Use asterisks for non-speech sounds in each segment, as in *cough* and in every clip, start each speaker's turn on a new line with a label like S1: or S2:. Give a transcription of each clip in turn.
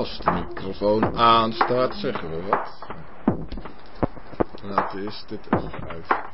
S1: Als de microfoon aanstaat, zeggen we wat. Laten we eerst dit even uit.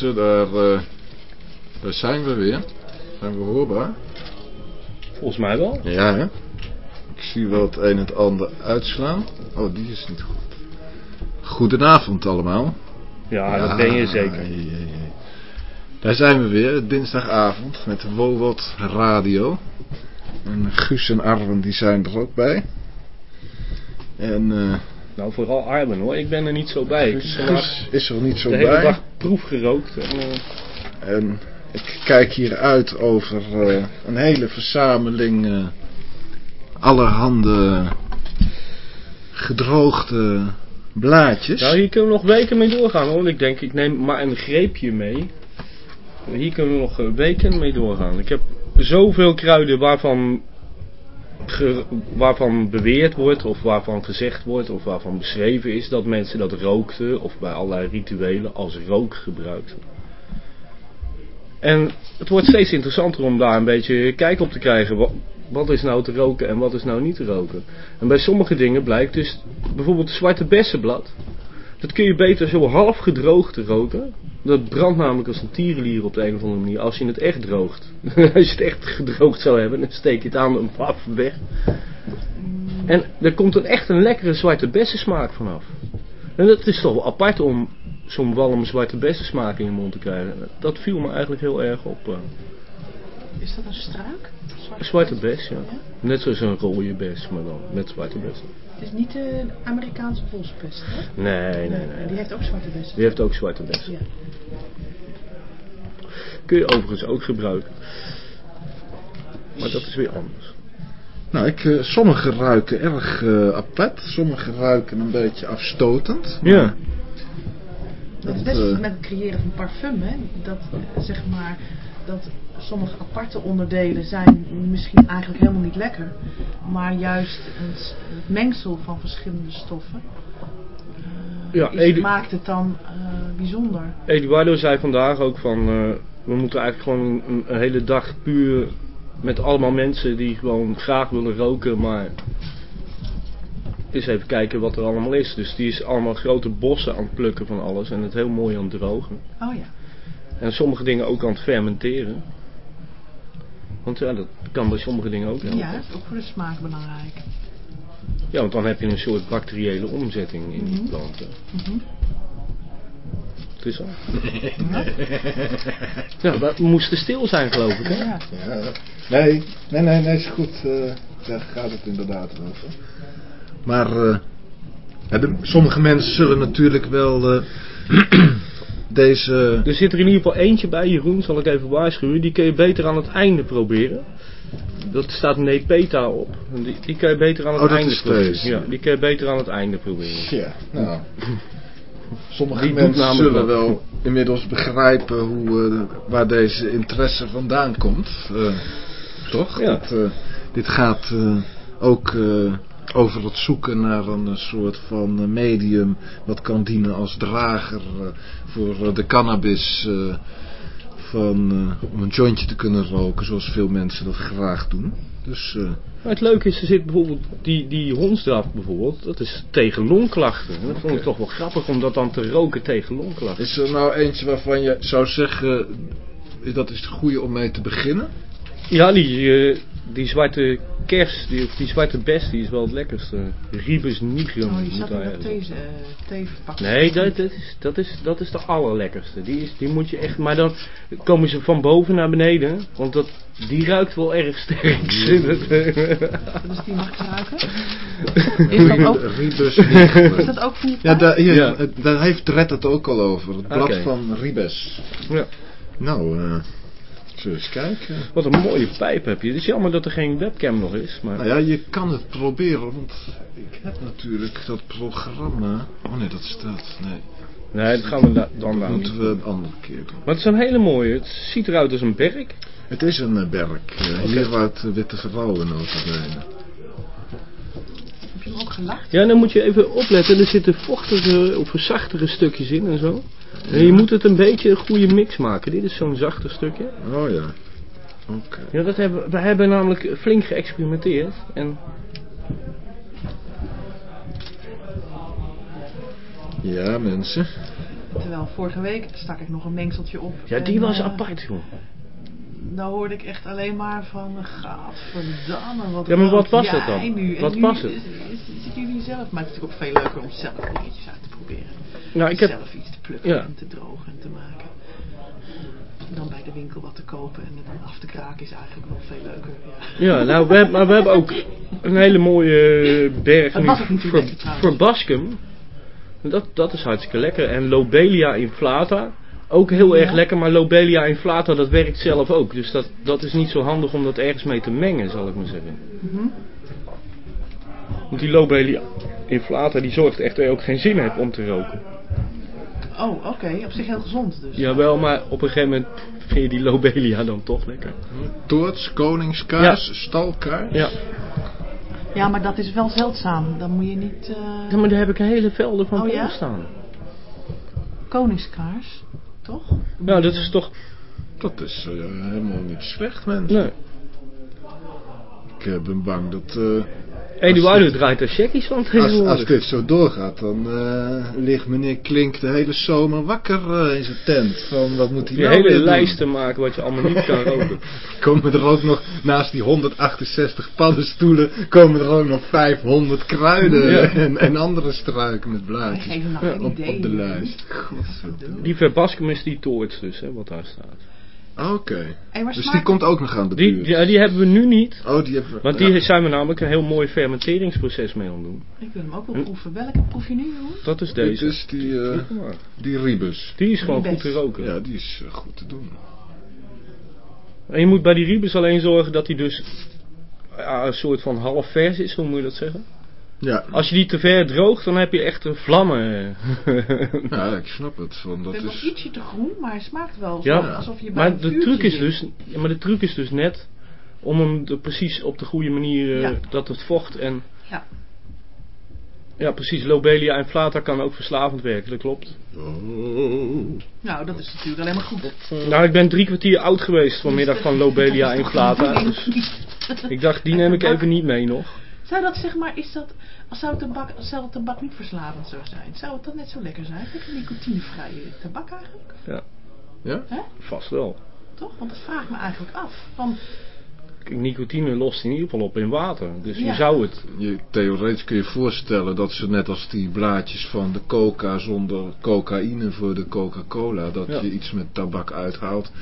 S1: Mensen, daar, eh, daar zijn we weer. Zijn we hoorbaar?
S2: Volgens mij wel.
S1: Ja, hè? Ik zie wel het een en het ander uitslaan. Oh, die is niet goed. Goedenavond allemaal.
S2: Ja, dat ben je zeker.
S1: jee, jee. Daar zijn we weer, dinsdagavond, met Wowot Radio. En Guus en Arwen, die zijn er ook bij. En eh
S2: Nou, vooral Arben hoor. Ik ben er niet zo bij.
S1: Guus, is er niet zo
S2: de hele
S1: bij.
S2: dag proef gerookt. En,
S1: ik kijk hier uit over eh, een hele verzameling eh, allerhande gedroogde blaadjes.
S2: nou, hier kunnen we nog weken mee doorgaan hoor. Ik denk, ik neem maar een greepje mee. Hier kunnen we nog eh, weken mee doorgaan. Ik heb zoveel kruiden waarvan, waarvan beweerd wordt, of waarvan gezegd wordt, of waarvan beschreven is dat mensen dat rookten, of bij allerlei rituelen als rook gebruikten. En het wordt steeds interessanter om daar een beetje kijk op te krijgen. Wat, is nou te roken en wat is nou niet te roken? En bij sommige dingen blijkt dus, bijvoorbeeld de zwarte bessenblad. Dat kun je beter zo half gedroogd roken. Dat brandt namelijk als een tierenlier op de een of andere manier. Als je het echt droogt. *laughs* als je het echt gedroogd zou hebben, dan steek je het aan en paf weg. En er komt een echt een lekkere zwarte bessensmaak vanaf. En dat is toch wel apart om zo'n walm zwarte bessensmaak in je mond te krijgen. Dat viel me eigenlijk heel erg op. eh.
S3: Is dat een struik?
S2: Een zwarte bes, ja. Net zoals een rode bes, maar dan met zwarte bessen.
S3: Het is niet de Amerikaanse bospest, hè?
S2: Nee, nee, nee.
S3: Die heeft ook zwarte bessen.
S2: Die heeft ook zwarte bessen.
S3: Ja.
S2: Kun je overigens ook gebruiken. Maar dat is weer anders.
S1: Nou, ik, eh, sommige ruiken erg eh, apart, sommige ruiken een beetje afstotend.
S2: Ja.
S3: Dat is best
S1: eh,
S3: met het creëren van parfum, hè? Dat, zeg maar, dat sommige aparte onderdelen zijn misschien eigenlijk helemaal niet lekker. Maar juist het, mengsel van verschillende stoffen eh,
S2: Ja,
S3: is-
S2: Edu-
S3: maakt het dan eh, bijzonder.
S2: Eduardo zei vandaag ook van... eh, We moeten eigenlijk gewoon een, een hele dag puur met allemaal mensen die gewoon graag willen roken, maar eens even kijken wat er allemaal is. Dus die is allemaal grote bossen aan het plukken van alles en het heel mooi aan het drogen.
S3: Oh ja.
S2: En sommige dingen ook aan het fermenteren. Want ja, dat kan bij sommige dingen ook helpen.
S3: Ja, dat is ook voor de smaak belangrijk.
S2: Ja, want dan heb je een soort bacteriële omzetting in die
S3: Mhm.
S2: planten.
S3: Mhm.
S2: Het is al. *laughs* Ja, we moesten stil zijn geloof ik hè?
S3: Ja.
S1: Ja, nee, nee, nee, nee, is goed. eh, daar gaat het inderdaad over. Maar eh, ja, de- sommige mensen zullen natuurlijk wel eh, *clears throat* deze...
S2: Er zit er in ieder geval eentje bij, Jeroen, zal ik even waarschuwen. Die kun je beter aan het einde proberen. Dat staat Nepeta op. Die, die kun je beter aan het
S1: Oh,
S2: einde proberen. Ja, die kun je beter aan het einde proberen.
S1: Ja, nou. Sommige
S2: Die
S1: mensen zullen wel inmiddels begrijpen hoe, eh, waar deze interesse vandaan komt. eh, toch?
S2: Ja.
S1: Dat, eh, dit gaat ook over het zoeken naar een eh, soort van eh, medium wat kan dienen als drager eh, voor de cannabis. van, om een jointje te kunnen roken, zoals veel mensen dat graag doen. Dus
S2: Maar het leuke is, er zit bijvoorbeeld die, die hondsdraf bijvoorbeeld, dat is tegen longklachten. En dat vond ik toch wel grappig om dat dan te roken tegen longklachten.
S1: Is er nou eentje waarvan je zou zeggen, dat is de goede om mee te beginnen?
S2: Ja, die, die zwarte kers, die, of die zwarte bes, die is wel het lekkerste. Ribus nigrum.
S3: Oh, die
S2: moet
S3: zat in dat thee, uh, theeverpakking.
S2: Nee, dat, dat, is, dat, is, dat is de allerlekkerste. Die, is, die moet je echt... Maar dan komen ze van boven naar beneden. Want dat, die ruikt wel erg sterk. *laughs*
S3: Dus die mag ik ruiken. *laughs* Is dat ook,
S1: Ribus
S3: is
S1: niger.
S3: dat ook van die
S1: Ja, daar, hier,
S2: Ja.
S1: daar heeft Red het ook al over. Het blad van Ribes.
S2: ja.
S1: Nou, eh zullen we eens kijken.
S2: Wat een mooie pijp heb je. Het is jammer dat er geen webcam nog is. Maar
S1: Nou ja, je kan het proberen, want ik heb natuurlijk dat programma... Oh nee, dat staat... Nee,
S2: Nee, dat gaan we da- dan
S1: dat moeten we een andere keer doen.
S2: Maar het is een hele mooie. Het ziet eruit als een berk.
S1: Het is een eh, berk. eh, Hier uit uh, Witte Vrouwen notabene.
S3: Heb je hem ook gelacht?
S2: Ja, dan moet je even opletten. Er zitten vochtige of zachtere stukjes in en zo. Je moet het een beetje een goede mix maken. Dit is zo'n zachter stukje.
S1: Oh ja. Oké.
S2: Ja, dat hebben, we hebben namelijk flink geëxperimenteerd. En
S1: Ja, mensen.
S3: Terwijl vorige week stak ik nog een mengseltje op.
S2: ja, die
S3: en,
S2: was
S3: eh,
S2: apart, joh.
S3: Nou hoorde ik echt alleen maar van, gadverdamme, wat
S2: Ja, maar wat was dat dan?
S3: Nu. En
S2: Wat
S3: nu
S2: was het?
S3: Zitten jullie zelf, maar het is natuurlijk ook veel leuker om zelf dingetjes uit te proberen.
S2: Nou, ik heb...
S3: Zelf iets te plukken
S2: Ja.
S3: en te drogen en te maken. Dan bij de winkel wat te kopen en het dan af te kraken is eigenlijk wel veel leuker. Ja.
S2: Ja, nou, we, hebben- maar we hebben ook een hele mooie berg
S3: Het
S2: nu voor, voor Bascum. Dat, dat is hartstikke lekker. En Lobelia inflata, ook heel
S3: Ja.
S2: erg lekker. Maar Lobelia inflata, dat werkt zelf ook. Dus dat, dat is niet zo handig om dat ergens mee te mengen, zal ik maar zeggen.
S3: Mhm.
S2: Want die Lobelia inflata, die zorgt echt dat je ook geen zin hebt om te roken.
S3: Oh, oké. Op zich heel gezond dus.
S2: Jawel, maar op een gegeven moment vind je die Lobelia dan toch lekker.
S1: Toorts, koningskaars, stalkaars.
S2: Ja.
S3: Ja, maar dat is wel zeldzaam. Dan moet je niet... eh,
S2: ja maar daar heb ik hele velden van
S3: Oh, ja?
S2: staan.
S3: Koningskaars, toch?
S2: Nou, dat is toch...
S1: Dat is eh, helemaal niet slecht, mensen.
S2: Nee.
S1: Ik eh, ben bang dat... eh,
S2: Eduardo
S1: Als-
S2: draait er checkies van
S1: als,
S2: tegenwoordig.
S1: als dit zo doorgaat, dan eh, ligt meneer Klink de hele zomer wakker eh, in zijn tent. Van, wat moet hij
S2: Je
S1: nou
S2: hele
S1: doen?
S2: lijsten maken wat je allemaal niet kan *laughs* roken.
S1: Komen er ook nog, naast die 168 paddenstoelen, komen er ook nog 500 kruiden
S2: Ja.
S1: en, en andere struiken met blaadjes op,
S3: idee.
S1: op de lijst. Godverdomme.
S2: Die verbaskum is die toorts dus, hè, wat daar staat.
S1: Oké. Dus die komt ook nog aan de
S2: Die,
S1: buurt.
S2: ja, die hebben we nu niet.
S1: Oh, die hebben we.
S2: Want
S1: ja.
S2: die zijn we namelijk een heel mooi fermenteringsproces mee aan het doen.
S3: Ik wil hem ook wel
S2: Hm?
S3: proeven. Welke proef je nu, jongen?
S2: Dat is
S1: Dit
S2: deze.
S1: is die, eh, die Ribus.
S2: Die is gewoon
S3: Die
S2: goed te roken.
S1: Ja, die is eh, goed te doen.
S2: En je moet bij die ribes alleen zorgen dat die dus ja, een soort van half vers is, hoe moet je dat zeggen?
S1: Ja,
S2: Als je die te ver droogt, dan heb je echt een vlammen. *laughs*
S1: ja ik snap het. Want dat
S3: nog
S1: is...
S3: ietsje te groen, maar hij smaakt wel
S2: Ja,
S3: zo, alsof je bij
S2: maar
S3: een
S2: de truc is dus, ja, maar de truc is dus net om hem precies op de goede manier, eh,
S3: Ja.
S2: dat het vocht en
S3: Ja.
S2: Ja, precies. Lobelia inflata kan ook verslavend werken, dat klopt.
S1: Oh.
S3: Nou, dat is natuurlijk alleen maar goed.
S2: Nou, ik ben drie kwartier oud geweest vanmiddag van Lobelia inflata. Dus *laughs* ik dacht, die neem ik even niet mee nog.
S3: Zou dat zeg maar, is dat, zou tabak, zou het tabak niet verslavend zou zijn? Zou het dan net zo lekker zijn? Lekker nicotinevrije tabak eigenlijk?
S2: Ja,
S1: Ja?
S2: Vast wel.
S3: Toch? Want dat vraag ik me eigenlijk af. Van,
S2: Nicotine lost in ieder geval op in water. Dus je zou het...
S1: Je, theoretisch kun je voorstellen dat ze net als die blaadjes van de coca zonder cocaïne voor de Coca-Cola, dat
S2: Ja.
S1: je iets met tabak uithaalt.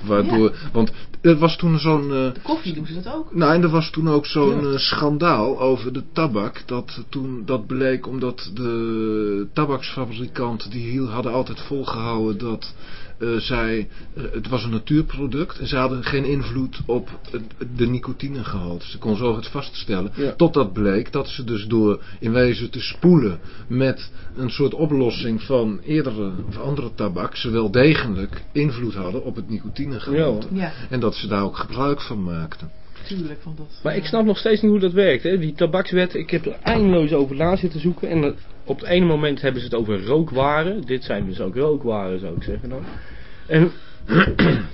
S1: Waardoor, want er was toen zo'n... eh,
S3: de koffie doen ze dat ook.
S1: nou, en er was toen ook zo'n eh, schandaal over de tabak. Dat toen dat bleek omdat de tabaksfabrikanten die hier hadden altijd volgehouden dat eh, zij, eh, het was een natuurproduct en ze hadden geen invloed op het- de nicotinegehalte. Ze kon zo het vaststellen.
S2: Ja.
S1: Totdat bleek dat ze dus door in wezen te spoelen met een soort oplossing van eerdere of andere tabak, ze wel degelijk invloed hadden op het nicotinegehalte.
S3: Ja,
S1: En dat ze daar ook gebruik van maakten.
S3: tuurlijk. Want dat,
S2: Maar ik snap nog steeds niet hoe dat werkt. Hè? Die tabakswet, ik heb er eindeloos over na zitten zoeken. En dat- op het ene moment hebben ze het over rookwaren. Dit zijn dus ook rookwaren, zou ik zeggen dan. En *clears throat*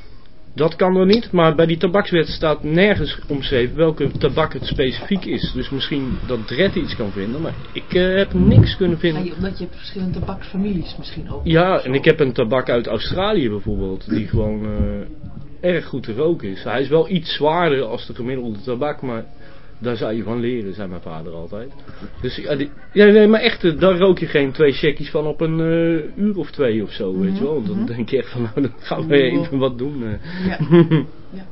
S2: dat kan er niet. Maar bij die tabakswet staat nergens omschreven welke tabak het specifiek is. Dus misschien dat Dredd iets kan vinden. Maar ik eh, heb niks kunnen
S3: Ja,
S2: vinden.
S3: je- omdat je hebt verschillende tabaksfamilies misschien ook.
S2: Ja, en ik heb een tabak uit Australië bijvoorbeeld, die gewoon eh, erg goed te roken is. Hij is wel iets zwaarder als de gemiddelde tabak, maar daar zou je van leren, zei mijn vader altijd. Dus ja, die, ja nee, maar echt, eh, daar rook je geen twee checkies van op een eh, uur of twee of zo, weet je wel. Dan
S3: mhm.
S2: denk je echt van, nou, dan gaan we even wat doen. eh.
S3: Ja. *laughs* Ja.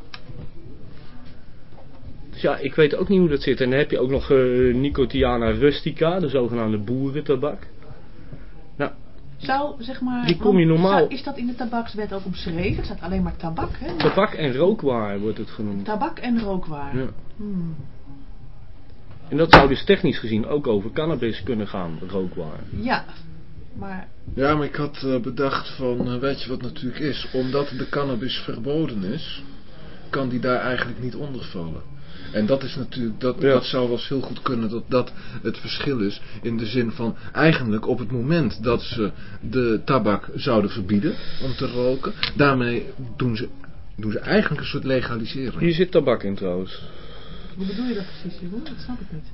S2: Dus ja, ik weet ook niet hoe dat zit. En dan heb je ook nog Nicotiana rustica, de zogenaamde boerentabak.
S3: Zou, zeg maar...
S2: Die kom je
S3: want
S2: normaal-
S3: zou- is dat in de tabakswet ook omschreven? Het staat alleen maar tabak, hè?
S2: Tabak en rookwaar wordt het genoemd.
S3: Tabak en rookwaar.
S2: Ja.
S3: Hmm.
S2: En dat zou dus technisch gezien ook over cannabis kunnen gaan, rookwaar.
S3: Ja, maar
S1: Ja, maar ik had eh, bedacht van, eh, weet je wat natuurlijk is? Omdat de cannabis verboden is, kan die daar eigenlijk niet onder vallen. En dat is natuurlijk, dat,
S2: Ja.
S1: dat zou wel eens heel goed kunnen dat dat het verschil is. In de zin van, eigenlijk op het moment dat ze de tabak zouden verbieden om te roken, daarmee doen ze, doen ze eigenlijk een soort legalisering.
S2: Hier zit tabak in trouwens.
S3: Hoe bedoel je dat precies, Jeroen? Dat snap ik niet.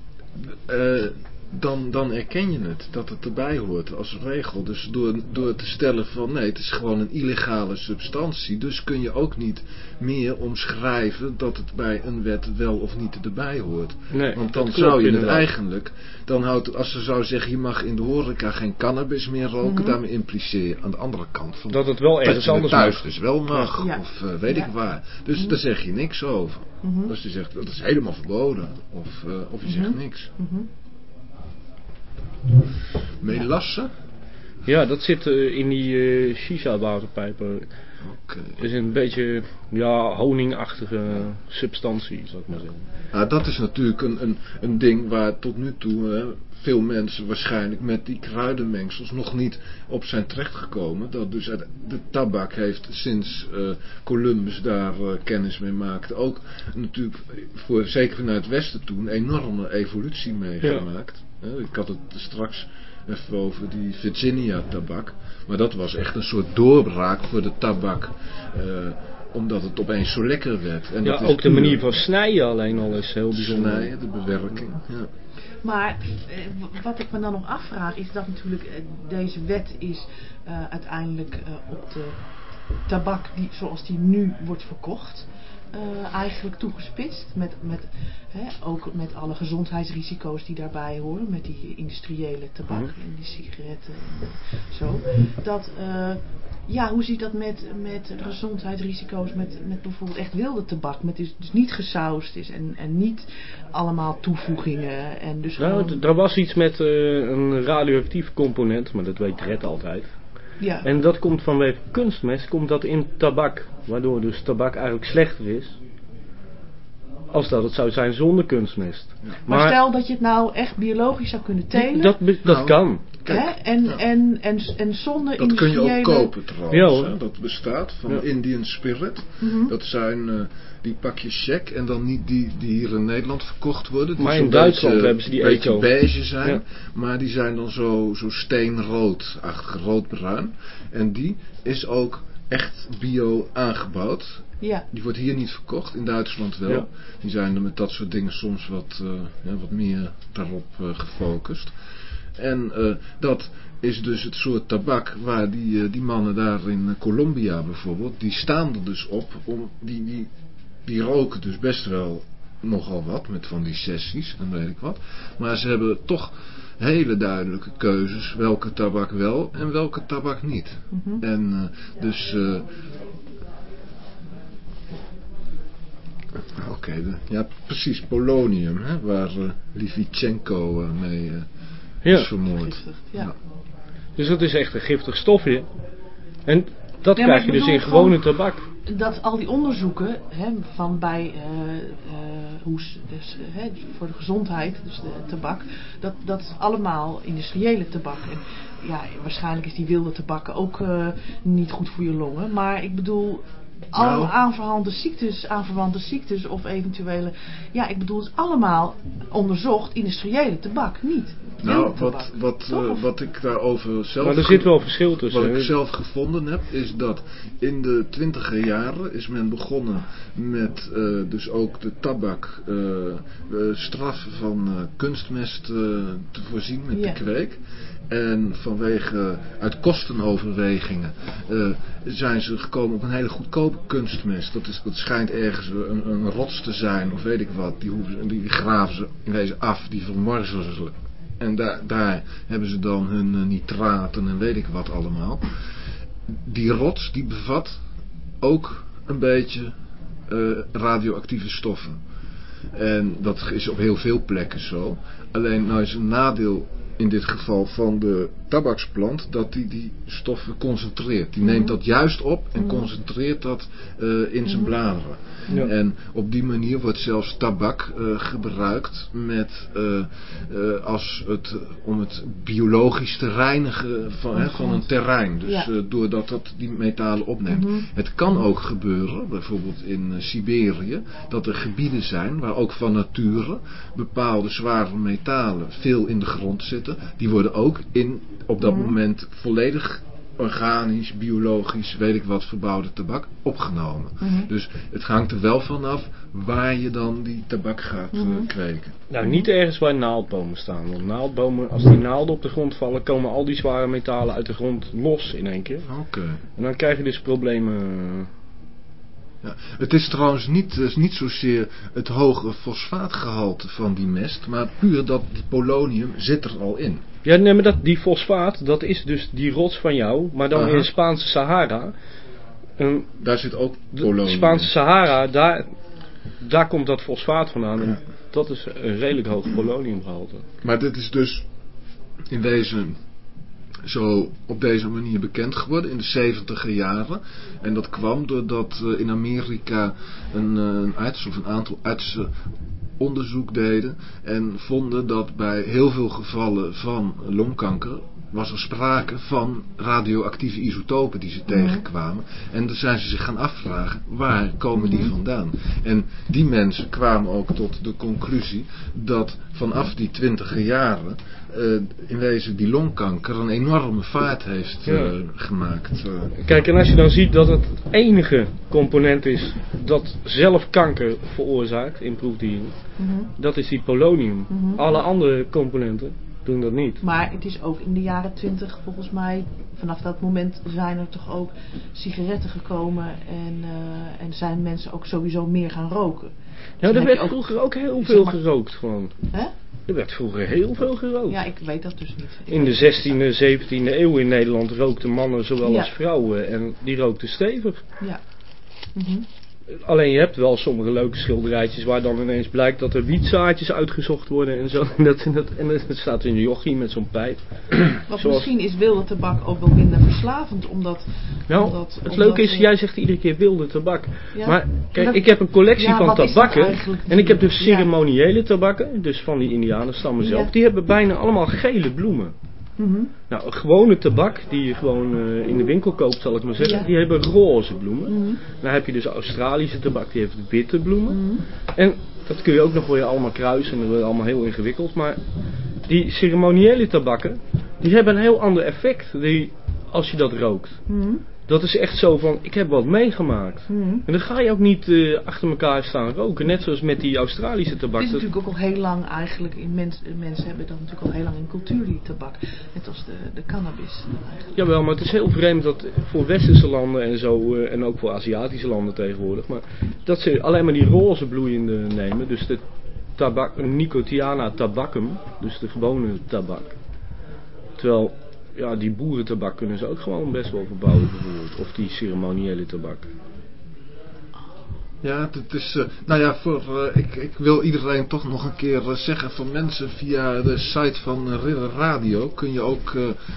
S1: Eh, dan, dan erken je het, dat het erbij hoort als regel. Dus door, door te stellen van nee, het is gewoon een illegale substantie. Dus kun je ook niet meer omschrijven dat het bij een wet wel of niet erbij hoort.
S2: Nee,
S1: Want
S2: dat
S1: dan zou je het eigenlijk, dan houdt, als ze zou zeggen je mag in de horeca geen cannabis meer roken,
S3: Mhm.
S1: daarmee impliceer je aan de andere kant van
S2: Dat het wel
S1: dat
S2: ergens
S1: je het
S2: anders
S1: thuis
S2: mag.
S1: dus wel mag,
S3: Ja.
S1: of eh, weet
S3: Ja.
S1: ik waar. Dus
S3: Mhm.
S1: daar zeg je niks over.
S3: Mhm.
S1: Dus je zegt dat is helemaal verboden, of, eh, of je zegt
S3: Mhm.
S1: niks.
S3: Mhm.
S1: Melasse?
S2: Ja, dat zit eh, in die eh, shisha-waterpijpen.
S1: Oké.
S2: is een beetje ja, honingachtige substantie, zou ik maar zeggen.
S1: Nou, dat is natuurlijk een, een, een ding waar tot nu toe hè, veel mensen waarschijnlijk met die kruidenmengsels nog niet op zijn terechtgekomen. Dat dus de tabak heeft sinds eh, Columbus daar eh, kennis mee maakte ook natuurlijk voor, zeker vanuit het westen toen een enorme evolutie meegemaakt. Hè, Ik had het straks even over die Virginia tabak. Maar dat was echt een soort doorbraak voor de tabak. eh, omdat het opeens zo lekker werd. En
S2: Ja,
S1: dat is
S2: ook de manier
S1: puur
S2: van snijden alleen al is heel bijzonder.
S1: snijden, de bewerking. Ja.
S3: Maar eh, wat ik me dan nog afvraag is dat natuurlijk eh, deze wet is eh, uiteindelijk op de tabak die, zoals die nu wordt verkocht eh, eigenlijk toegespitst. Met, met, hè, ook met alle gezondheidsrisico's die daarbij horen. Met die industriële tabak
S2: Mhm.
S3: en die sigaretten en zo. Dat, eh, ja, hoe zit dat met, met gezondheidsrisico's met, met bijvoorbeeld echt wilde tabak? Met dus, dus niet gesausd is en, en niet allemaal toevoegingen. En dus
S2: Nou,
S3: gewoon,
S2: er was iets met eh, een radioactief component, maar dat weet Red altijd.
S3: Ja.
S2: En dat komt vanwege kunstmest, komt dat in tabak. Waardoor dus tabak eigenlijk slechter is. Als dat het zou zijn zonder kunstmest.
S3: Maar, stel dat je het nou echt biologisch zou kunnen telen.
S2: Dat, dat
S1: Nou,
S2: kan.
S1: Kijk,
S3: hè? En,
S1: ja.
S3: en, en, en zonder
S1: Dat kun je ook kopen trouwens.
S2: Ja,
S1: hè. Dat bestaat van
S2: Ja.
S1: Indian Spirit.
S3: Mhm.
S1: Dat zijn eh, die pakjes check en dan niet die die hier in Nederland verkocht worden. Die
S2: Maar in Duitsland
S1: beetje-
S2: hebben ze die
S1: beetje
S2: eco.
S1: beige zijn.
S2: Ja.
S1: Maar die zijn dan zo, zo steenrood-achtig, roodbruin. En die is ook echt bio aangebouwd.
S3: Ja.
S1: Die wordt hier niet verkocht, in Duitsland wel.
S2: Ja.
S1: Die zijn er met dat soort dingen soms wat, eh, ja, wat meer daarop eh, gefocust. En eh, dat is dus het soort tabak waar die, die mannen daar in Colombia bijvoorbeeld, die staan er dus op, om, die, die, die roken dus best wel nogal wat met van die sessies en weet ik wat. Maar ze hebben toch hele duidelijke keuzes welke tabak wel en welke tabak niet.
S3: Mhm.
S1: En eh, dus... eh, Oké, de- ja precies, polonium, hè, waar eh Livichenko mee eh,
S2: Ja.
S1: is vermoord.
S3: Ja.
S2: Dus dat is echt een giftig stofje. En dat
S3: Ja,
S2: krijg je dus in gewone tabak.
S3: dat al die onderzoeken hè, van bij eh, eh, hoe, dus, hè, voor de gezondheid, dus de tabak, dat, dat is allemaal industriële tabak. En ja, waarschijnlijk is die wilde tabak ook eh, niet goed voor je longen. Maar ik bedoel, alle
S1: Nou.
S3: aanverwante ziektes, aanverwante ziektes of eventuele, ja, ik bedoel, het is allemaal onderzocht industriële tabak, niet.
S1: Nou, wat, wat, eh, wat ik daarover zelf...
S2: Maar er zit wel verschil tussen.
S1: Wat ik zelf gevonden heb, is dat in de twintiger jaren is men begonnen met eh, dus ook de tabak eh, straffen van eh, kunstmest eh, te voorzien met
S3: Ja.
S1: de kweek. En vanwege, uit kostenoverwegingen, eh, zijn ze gekomen op een hele goedkope kunstmest. Dat, is, dat schijnt ergens een, een rots te zijn, of weet ik wat. Die, hoeven, die graven ze in wezen af, die vermorzelen ze. En daar, daar hebben ze dan hun eh, nitraten en weet ik wat allemaal. Die rots die bevat ook een beetje eh, radioactieve stoffen. En dat is op heel veel plekken zo. Alleen nou is een nadeel in dit geval van de tabaksplant dat die die stoffen concentreert. Die neemt dat juist op en concentreert dat eh, in zijn bladeren.
S2: Ja.
S1: En op die manier wordt zelfs tabak eh, gebruikt met, eh, als het, om het biologisch te reinigen van, hè, van een terrein. Dus
S3: Ja.
S1: doordat dat die metalen opneemt.
S3: Mhm.
S1: Het kan ook gebeuren, bijvoorbeeld in Siberië, dat er gebieden zijn waar ook van nature bepaalde zware metalen veel in de grond zitten. Die worden ook in, op dat
S3: Mhm.
S1: moment volledig organisch, biologisch, weet ik wat, verbouwde tabak opgenomen.
S3: Mhm.
S1: Dus het hangt er wel vanaf waar je dan die tabak gaat eh,
S3: Mhm.
S1: kweken.
S2: Nou, niet ergens waar naaldbomen staan. Want naaldbomen, als die naalden op de grond vallen, komen al die zware metalen uit de grond los in één keer.
S1: Oké.
S2: En dan krijg je dus problemen.
S1: Ja. Het is trouwens niet, is niet zozeer het hoge fosfaatgehalte van die mest, maar puur dat polonium zit er al in.
S2: Ja, nee, maar dat, die fosfaat, dat is dus die rots van jou, maar dan
S1: Aha.
S2: in de Spaanse Sahara. En
S1: Daar zit ook
S2: de
S1: polonium
S2: Spaanse
S1: in.
S2: Sahara, daar, daar komt dat fosfaat vandaan. En
S1: Ja.
S2: dat is een redelijk hoog poloniumgehalte.
S1: Maar dit is dus in wezen zo op deze manier bekend geworden in de 70 jaren. En dat kwam doordat eh, in Amerika een, eh, een arts of een aantal artsen onderzoek deden. En vonden dat bij heel veel gevallen van longkanker was er sprake van radioactieve isotopen die ze tegenkwamen. En dan zijn ze zich gaan afvragen, waar komen die vandaan? En die mensen kwamen ook tot de conclusie dat vanaf die twintige jaren eh, in wezen die longkanker een enorme vaart heeft eh,
S2: Ja.
S1: gemaakt. eh.
S2: Kijk, en als je dan ziet dat het enige component is dat zelf kanker veroorzaakt in proefdieren,
S3: Mhm.
S2: dat is die polonium.
S3: Mhm.
S2: Alle andere componenten doen dat niet.
S3: Maar het is ook in de jaren twintig volgens mij, vanaf dat moment zijn er toch ook sigaretten gekomen en, eh, en zijn mensen ook sowieso meer gaan roken. Dan
S2: er werd
S3: ook-
S2: vroeger ook heel veel
S3: maar-
S2: gerookt gewoon.
S3: Hè?
S2: Er werd vroeger heel veel gerookt.
S3: Ja, ik weet dat dus niet. Ik
S2: In de
S3: weet-
S2: 16e, 17e eeuw in Nederland rookten mannen zowel
S3: Ja.
S2: als vrouwen en die rookten stevig.
S3: Ja. Mhm.
S2: Alleen je hebt wel sommige leuke schilderijtjes waar dan ineens blijkt dat er wietzaadjes uitgezocht worden en zo. *laughs* En, dat, en, dat, en dat staat in een jochie met zo'n pijp. *clears throat*
S3: Want
S2: Zoals-
S3: misschien is wilde tabak ook wel minder verslavend, omdat...
S2: Nou,
S3: omdat-
S2: het leuke is, jij zegt iedere keer wilde tabak.
S3: ja.
S2: Maar kijk,
S3: dat-
S2: ik heb een collectie
S3: Ja,
S2: van
S3: wat
S2: tabakken. En ik heb dus ceremoniële tabakken, dus van die indianenstammen zelf. Die hebben bijna allemaal gele bloemen.
S3: Mhm.
S2: Nou, gewone tabak die je gewoon eh, in de winkel koopt, zal ik maar zeggen,
S3: Ja.
S2: die hebben roze bloemen.
S3: Mhm.
S2: Dan heb je dus Australische tabak, die heeft witte bloemen.
S3: Mhm.
S2: En dat kun je ook nog weer allemaal kruisen en dat wordt allemaal heel ingewikkeld. Maar die ceremoniële tabakken, die hebben een heel ander effect die, als je dat rookt. Dat is echt zo van, ik heb wat meegemaakt.
S3: Mhm.
S2: En dan ga je ook niet eh, achter elkaar staan roken. Net zoals met die Australische tabak.
S3: Het is natuurlijk ook al heel lang eigenlijk, in mens, mensen hebben dat natuurlijk al heel lang in cultuur die tabak. Net als de, de cannabis eigenlijk.
S2: Jawel, maar het is heel vreemd dat voor westerse landen en zo, eh, en ook voor Aziatische landen tegenwoordig, maar dat ze alleen maar die roze bloeiende nemen, dus de tabak, Nicotiana tabacum, dus de gewone tabak. Terwijl, ja, die boerentabak kunnen ze ook gewoon best wel verbouwen bijvoorbeeld, of die ceremoniële tabak.
S1: Ja, het is, eh, nou ja, voor, eh, ik, ik wil iedereen toch nog een keer eh, zeggen van mensen via de site van Ridder Radio kun je ook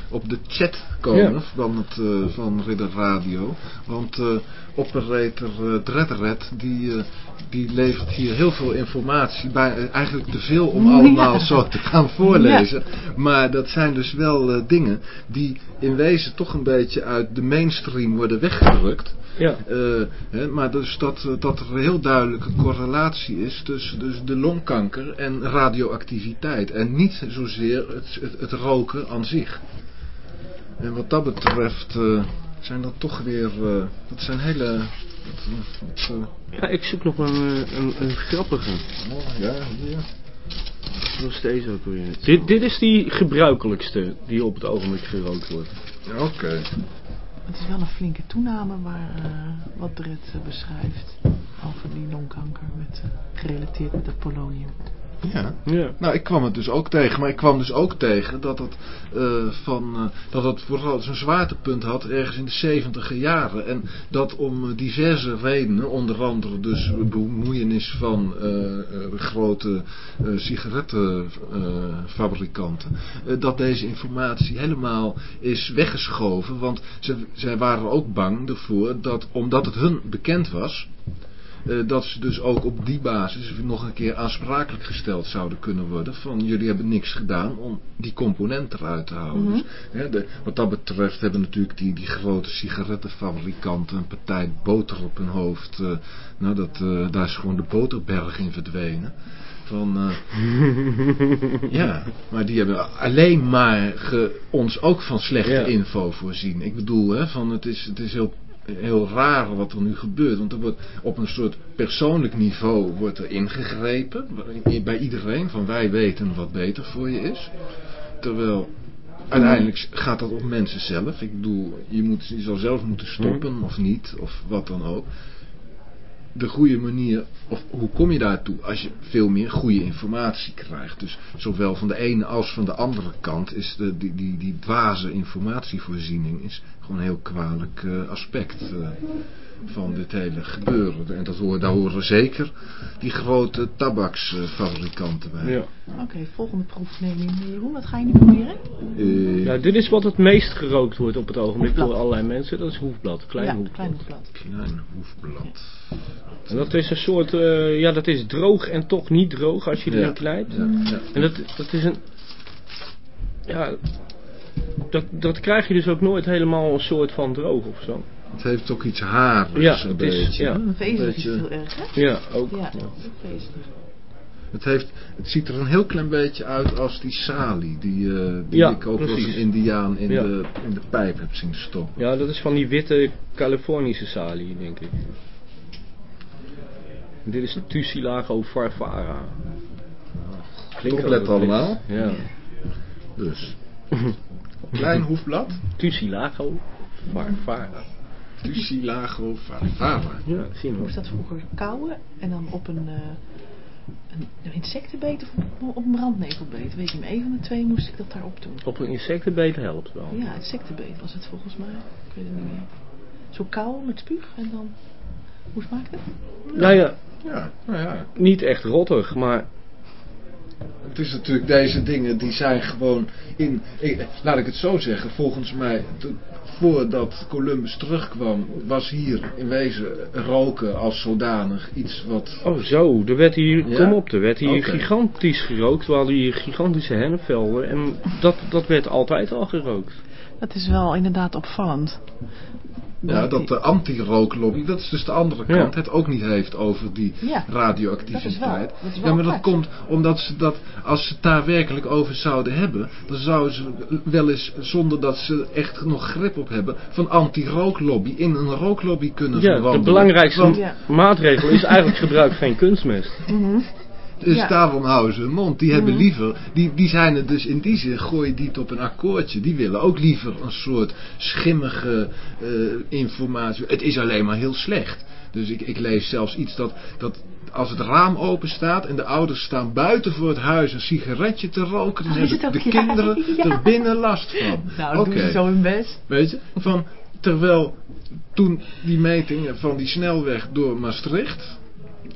S1: op de chat komen
S2: Ja.
S1: van, het, eh, van Ridder Radio. Want operator Dredderet die, die levert hier heel veel informatie, bij, eigenlijk te veel om
S3: Ja.
S1: allemaal zo te gaan voorlezen. Maar dat zijn dus wel dingen die in wezen toch een beetje uit de mainstream worden weggedrukt.
S2: Ja,
S1: Eh, hè, maar dus dat, eh, dat er een heel duidelijke correlatie is tussen dus de longkanker en radioactiviteit. En niet zozeer het, het, het roken aan zich. En wat dat betreft eh, zijn dat toch weer... eh, dat zijn hele... Wat, wat,
S2: ja ik zoek nog een, een, een grappige.
S1: oh, ja, hier.
S2: Dat is deze ook weer. Dit, dit is die gebruikelijkste die op het ogenblik gerookt wordt.
S1: Ja, Oké.
S3: Het is wel een flinke toename waar, eh, wat Dred eh, beschrijft over die longkanker met, eh, gerelateerd met het polonium.
S1: Ja.
S2: Ja.
S1: Nou, ik kwam het dus ook tegen. Maar ik kwam dus ook tegen dat het, eh, van, eh, dat het vooral zijn zwaartepunt had ergens in de 70 jaren. En dat om diverse redenen, onder andere dus bemoeienis van eh, grote sigarettenfabrikanten, dat deze informatie helemaal is weggeschoven. Want ze, zij waren ook bang ervoor dat, omdat het hun bekend was, dat ze dus ook op die basis nog een keer aansprakelijk gesteld zouden kunnen worden. Van jullie hebben niks gedaan om die component eruit te houden.
S3: Mhm.
S1: dus, hè, de, wat dat betreft hebben natuurlijk die, die grote sigarettenfabrikanten een partij boter op hun hoofd. eh, nou, dat, eh, daar is gewoon de boterberg in verdwenen. Van, eh, *laughs* ja, maar die hebben alleen maar ge- ons ook van slechte
S2: Ja.
S1: info voorzien. Ik bedoel, hè, van het is, het is heel heel raar wat er nu gebeurt. Want er wordt op een soort persoonlijk niveau wordt er ingegrepen. Bij iedereen. Van wij weten wat beter voor je is. Terwijl uiteindelijk gaat dat op mensen zelf. Ik bedoel, je, moet, je zal zelf moeten stoppen of niet. Of wat dan ook. De goede manier, of hoe kom je daartoe? Als je veel meer goede informatie krijgt. Dus zowel van de ene als van de andere kant is de, die, die, die dwaze informatievoorziening is gewoon een heel kwalijk eh, aspect eh, van dit hele gebeuren. En dat hoor, daar horen zeker die grote tabaksfabrikanten bij.
S2: Ja.
S3: Oké, volgende proefneming. Jeroen, wat ga je nu proberen?
S1: Eh,
S2: Ja, dit is wat het meest gerookt wordt op het ogenblik
S3: Hoefblad.
S2: door allerlei mensen. Dat is hoefblad, klein
S3: ja,
S2: hoefblad.
S3: klein hoefblad.
S1: klein hoefblad.
S2: En dat is een soort, eh, ja dat is droog en toch niet droog als je
S1: Ja.
S2: erin knijpt.
S1: Ja.
S2: En dat, dat is een, ja, dat, dat krijg je dus ook nooit helemaal een soort van droog of zo.
S1: Het heeft ook iets harigs
S2: Ja,
S1: een
S2: het is-
S1: beetje.
S2: ja.
S3: Een vezelig is
S1: Beetje-
S3: heel erg, hè?
S2: Ja, ook.
S3: Ja.
S1: Het, heeft, het ziet er een heel klein beetje uit als die salie. Die, eh, die
S2: Ja,
S1: ik ook als een indiaan in,
S2: Ja.
S1: de, in de pijp heb zien stoppen.
S2: Ja, dat is van die witte Californische salie, denk ik. En dit is Tussilago farfara. Klinkt
S1: Opletten
S2: wel
S1: allemaal.
S2: Ja.
S1: Dus. *laughs* Klein hoefblad.
S2: Tussilago farfara.
S1: Tussilago farfara.
S2: Ja, zie je
S3: Ik
S2: nog.
S3: moest dat vroeger kauwen en dan op een, eh een, een insectenbeet of op, op een brandnetelbeet. Weet je, maar een van de twee moest ik dat daarop doen.
S2: Op een insectenbeet helpt wel.
S3: Ja, insectenbeet was het volgens mij. Ik weet het niet meer. Zo kauwen met spuug en dan Hoe smaakt het?
S2: Nou ja,
S1: Ja, nou ja.
S2: niet echt rottig, maar
S1: Het is natuurlijk deze dingen die zijn gewoon in, ik- laat ik het zo zeggen, volgens mij voordat Columbus terugkwam was hier in wezen roken als zodanig iets wat
S2: Oh zo, er werd hier,
S1: Ja?
S2: kom op, er werd hier gigantisch gerookt. We hadden hier gigantische hennepvelden en dat, dat werd altijd al gerookt.
S3: Dat is wel inderdaad opvallend.
S1: Ja, dat de anti-rooklobby, dat is dus de andere
S2: Ja.
S1: kant, het ook niet heeft over die
S3: Ja,
S1: radioactiviteit.
S3: dat is wel- dat is wel
S1: ja, maar dat komt omdat ze dat, als ze het daar werkelijk over zouden hebben, dan zouden ze wel eens, zonder dat ze echt nog grip op hebben, van anti-rooklobby in een rooklobby kunnen
S2: Ja, de belangrijkste
S1: Want,
S3: Ja.
S2: maatregel is eigenlijk gebruik geen kunstmest.
S3: Mhm.
S1: Dus
S3: ja.
S1: daarom houden ze hun mond. Die hebben
S3: Mhm.
S1: liever, die, die zijn er dus in die zin, gooi die het op een akkoordje. Die willen ook liever een soort schimmige eh, informatie. Het is alleen maar heel slecht. Dus ik, ik lees zelfs iets dat, dat als het raam open staat en de ouders staan buiten voor het huis een sigaretje te roken, dan
S3: Oh,
S1: hebben
S3: het
S1: de?
S3: Ja,
S1: kinderen *laughs*
S3: ja.
S1: er binnen last van.
S3: Nou,
S1: Oké.
S3: doen ze zo hun best.
S1: Weet je, van terwijl toen die metingen van die snelweg door Maastricht,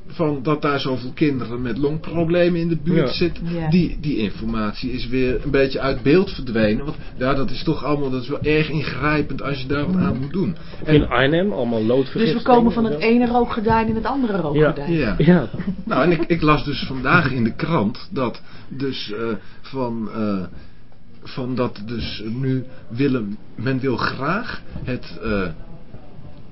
S1: van dat daar zoveel kinderen met longproblemen in de buurt
S2: Ja.
S1: zitten,
S3: Ja.
S1: die, die informatie is weer een beetje uit beeld verdwenen. Want ja, dat is toch allemaal, dat is wel erg ingrijpend als je daar wat aan moet doen.
S2: In Arnhem, allemaal
S3: Dus
S2: loodvergiftiging.
S3: we komen van het ene rookgordijn in het andere rookgordijn.
S1: ja.
S2: Ja,
S1: Nou, en ik, ik las dus vandaag in de krant dat dus eh, van, eh, van dat dus nu willen, men wil graag het, eh,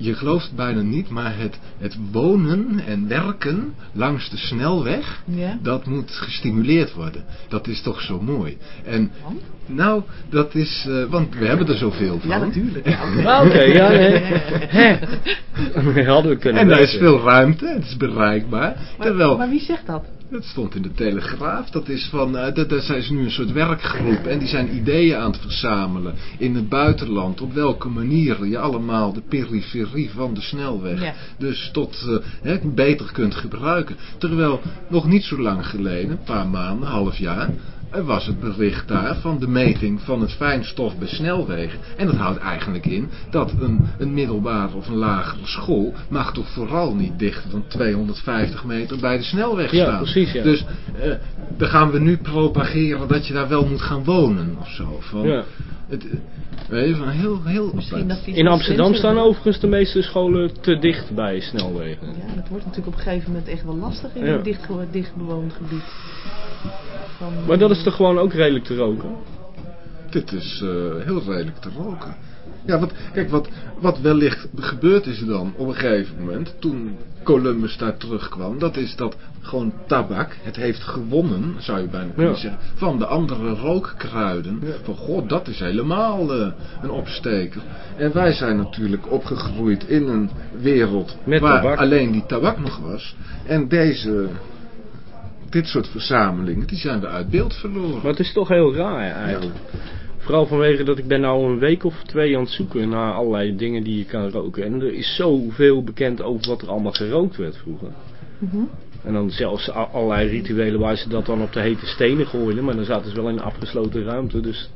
S1: je gelooft het bijna niet, maar het, het wonen en werken langs de snelweg,
S3: Ja.
S1: dat moet gestimuleerd worden. Dat is toch zo mooi. En
S3: Want?
S1: nou, dat is, eh, want we hebben er zoveel van.
S3: Ja, natuurlijk. Ja, *laughs* oké.
S2: Ah, oké, ja, nee. *laughs* Hadden we kunnen
S1: En daar is veel ruimte, het is bereikbaar. Terwijl,
S3: maar wie zegt dat?
S1: Dat stond in de Telegraaf. Dat is van, eh, dat, dat zijn ze nu een soort werkgroep. En die zijn ideeën aan het verzamelen in het buitenland. Op welke manier je allemaal de periferie van de snelweg
S3: Ja.
S1: dus tot eh, hè, beter kunt gebruiken. Terwijl nog niet zo lang geleden, een paar maanden, half jaar. Er was het bericht daar van de meting van het fijnstof bij snelwegen. En dat houdt eigenlijk in dat een, een middelbare of een lagere school mag toch vooral niet dichter dan 250 meter bij de snelweg
S2: Ja,
S1: staan.
S2: precies, ja.
S1: Dus eh, dan gaan we nu propageren dat je daar wel moet gaan wonen of zo. Van,
S2: Ja.
S1: het, eh, weet je, van heel, heel
S3: Misschien dat die
S2: In Amsterdam staan overigens de meeste scholen te dicht bij snelwegen.
S3: Ja, dat wordt natuurlijk op een gegeven moment echt wel lastig in
S2: Ja.
S3: een dicht, dicht bewoond gebied. Van,
S2: Maar dat is toch gewoon ook redelijk te roken?
S1: Dit is eh, heel redelijk te roken. Ja, wat, kijk, wat, wat wellicht gebeurd is dan op een gegeven moment, toen Columbus daar terugkwam, dat is dat gewoon tabak, het heeft gewonnen, zou je bijna kunnen
S2: Ja.
S1: zeggen, van de andere rookkruiden.
S2: Ja.
S1: Van, god, dat is helemaal eh, een opsteker. En wij zijn natuurlijk opgegroeid in een wereld
S2: Met
S1: waar
S2: tabak.
S1: alleen die tabak nog was. En deze, dit soort verzamelingen, die zijn we uit beeld verloren.
S2: Maar het is toch heel raar eigenlijk. Vooral vanwege dat ik ben nou een week of twee aan het zoeken naar allerlei dingen die je kan roken. En er is zoveel bekend over wat er allemaal gerookt werd vroeger.
S3: Mhm.
S2: En dan zelfs allerlei rituelen waar ze dat dan op de hete stenen gooiden. Maar dan zaten ze wel in een afgesloten ruimte. Dus...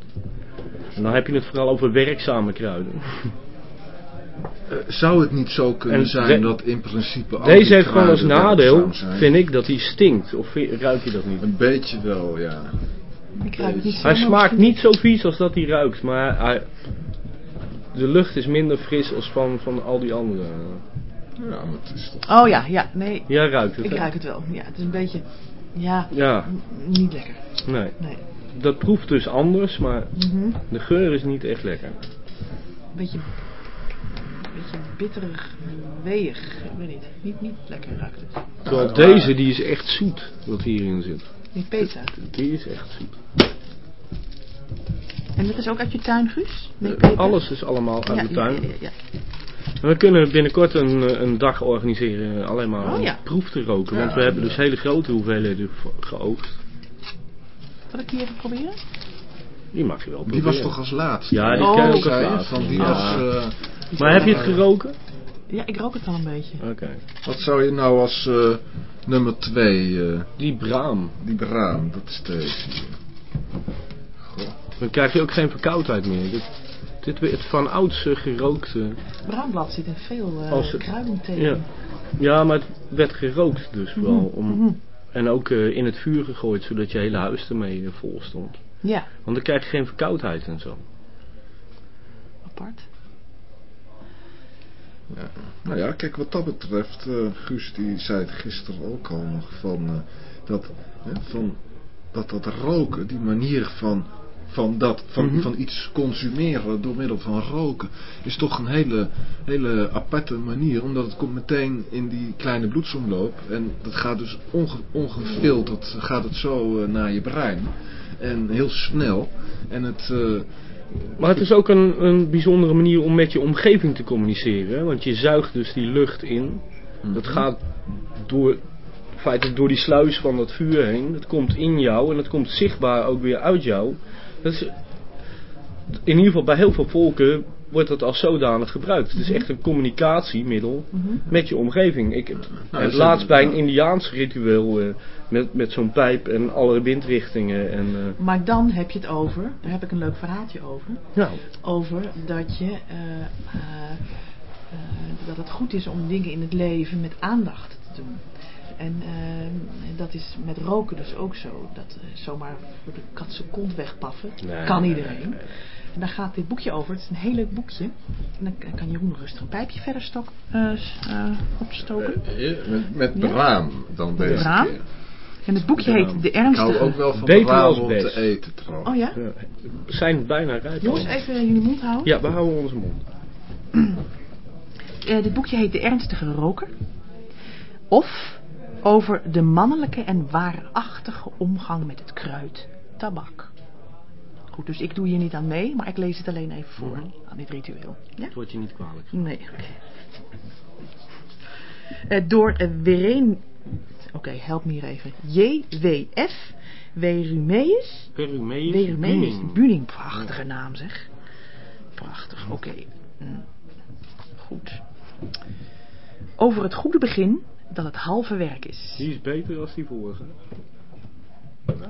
S2: En dan heb je het vooral over werkzame kruiden. *laughs*
S1: Eh, zou het niet zo kunnen
S2: En
S1: zijn dat in principe al
S2: Deze heeft gewoon als nadeel, vind ik, dat hij stinkt. Of ruik je dat niet?
S1: Een beetje wel, ja.
S3: Ik ruik het niet zo,
S2: Hij smaakt niet zo vies als dat hij ruikt, maar hij, de lucht is minder fris als van, van al die andere.
S1: Ja, maar het is toch...
S3: Oh ja, ja, nee.
S2: Jij ruikt het,
S3: Ik ruik het wel. Ja, het is een beetje, ja, niet lekker.
S2: nee.
S3: Nee.
S2: Dat proeft dus anders, maar
S3: Mhm.
S2: de geur is niet echt lekker.
S3: Een beetje, een bitterig, weeg. Ik weet niet. Niet, niet lekker ruikt het.
S2: Terwijl deze, die is echt zoet, wat hierin zit.
S3: Die pizza.
S2: Die is echt zoet.
S3: En dat is ook uit je tuin, Guus? Nee,
S2: Eh, alles is allemaal uit
S3: Ja,
S2: de tuin.
S3: Ja, ja,
S2: we kunnen binnenkort een, eh, een dag organiseren, eh, alleen maar
S3: Oh,
S2: om
S3: ja.
S2: proef te roken. Want
S1: Ja,
S2: we hebben dus hele grote hoeveelheden ge- geoogst.
S3: Zal ik die even proberen?
S2: Die mag je wel
S1: Die
S2: proberen.
S1: was toch als laatste?
S2: Ja, die
S3: Oh,
S2: ken ik ook
S1: zei
S2: als
S1: je,
S2: laatste.
S1: van die
S2: Ja.
S1: als...
S2: Maar heb je het geroken?
S3: Ja, ik rook het wel een beetje.
S2: Oké.
S1: wat zou je nou als eh, nummer twee, eh,
S2: Die braam.
S1: die braam, dat is deze. Goh.
S2: Dan krijg je ook geen verkoudheid meer. Dit, dit werd van ouds gerookte.
S3: Braamblad zit in veel uh,
S2: Als het-. Ja. Ja, maar het werd gerookt dus vooral. Om,
S3: Mhm.
S2: en ook eh, in het vuur gegooid, zodat je hele huis ermee vol stond.
S3: Ja,
S2: Want dan krijg je geen verkoudheid en zo.
S3: apart.
S1: Ja. Nou ja, kijk, wat dat betreft, eh, Guus die zei het gisteren ook al nog van, eh, dat, hè, van dat dat roken, die manier van, van, dat, van,
S2: Mhm.
S1: van iets consumeren door middel van roken, is toch een hele, hele aparte manier, omdat het komt meteen in die kleine bloedsomloop en dat gaat dus onge, ongefilterd, gaat het zo eh, naar je brein en heel snel en het...
S2: Maar het is ook een, een bijzondere manier om met je omgeving te communiceren. Want je zuigt dus die lucht in. Dat
S1: Mhm.
S2: gaat door, feitelijk door die sluis van dat vuur heen. Het komt in jou en het komt zichtbaar ook weer uit jou. Dat is, in ieder geval bij heel veel volken wordt dat als zodanig gebruikt. Het is echt een communicatiemiddel
S3: Mhm.
S2: met je omgeving. Ik heb
S1: Nou,
S2: het
S1: ze
S2: laatst bij een Indiaans ritueel eh, met, met zo'n pijp en alle windrichtingen. En, eh,
S3: Maar dan heb je het over, daar heb ik een leuk verhaaltje over.
S2: nou,
S3: Over dat je eh, dat het goed is om dingen in het leven met aandacht te doen. En dat is met roken dus ook zo. Dat eh, zomaar voor de kat zijn kont wegpaffen,
S2: Nee,
S3: kan
S2: nee,
S3: iedereen.
S2: nee, nee.
S3: En daar gaat dit boekje over. Het is een heel leuk boekje. En dan kan Jeroen rustig een pijpje verder stok, eh, eh, opstoken.
S1: eh, met, met
S3: Ja.
S1: dan deze
S3: Braam?
S1: keer.
S3: En het boekje
S1: Ja,
S3: heet De
S1: Ik hou
S3: Ernstige...
S1: ook wel van
S2: Beter
S1: braam
S2: als
S1: om
S2: best.
S1: te eten trouwens.
S3: Oh ja?
S2: ja, we zijn bijna rijp.
S3: Jongens, even jullie mond houden.
S2: Ja, we houden onze mond. *clears throat*
S3: Eh, dit boekje heet De Ernstige Roker. Of over de mannelijke en waarachtige omgang met het kruid tabak. Goed, dus ik doe hier niet aan mee, maar ik lees het alleen even voor
S2: Mhm.
S3: aan dit ritueel. Ja?
S2: Het wordt je niet kwalijk.
S3: Nee, oké. Eh, door uh, Weren... Oké, help me hier even. JWF Werumeus
S2: Perumeus
S3: Werumeus
S2: Buning.
S3: Buning. Prachtige naam zeg. Prachtig, oké. Mm. Goed. Over het goede begin dat het halve werk is.
S2: Die is beter dan die vorige. Ja?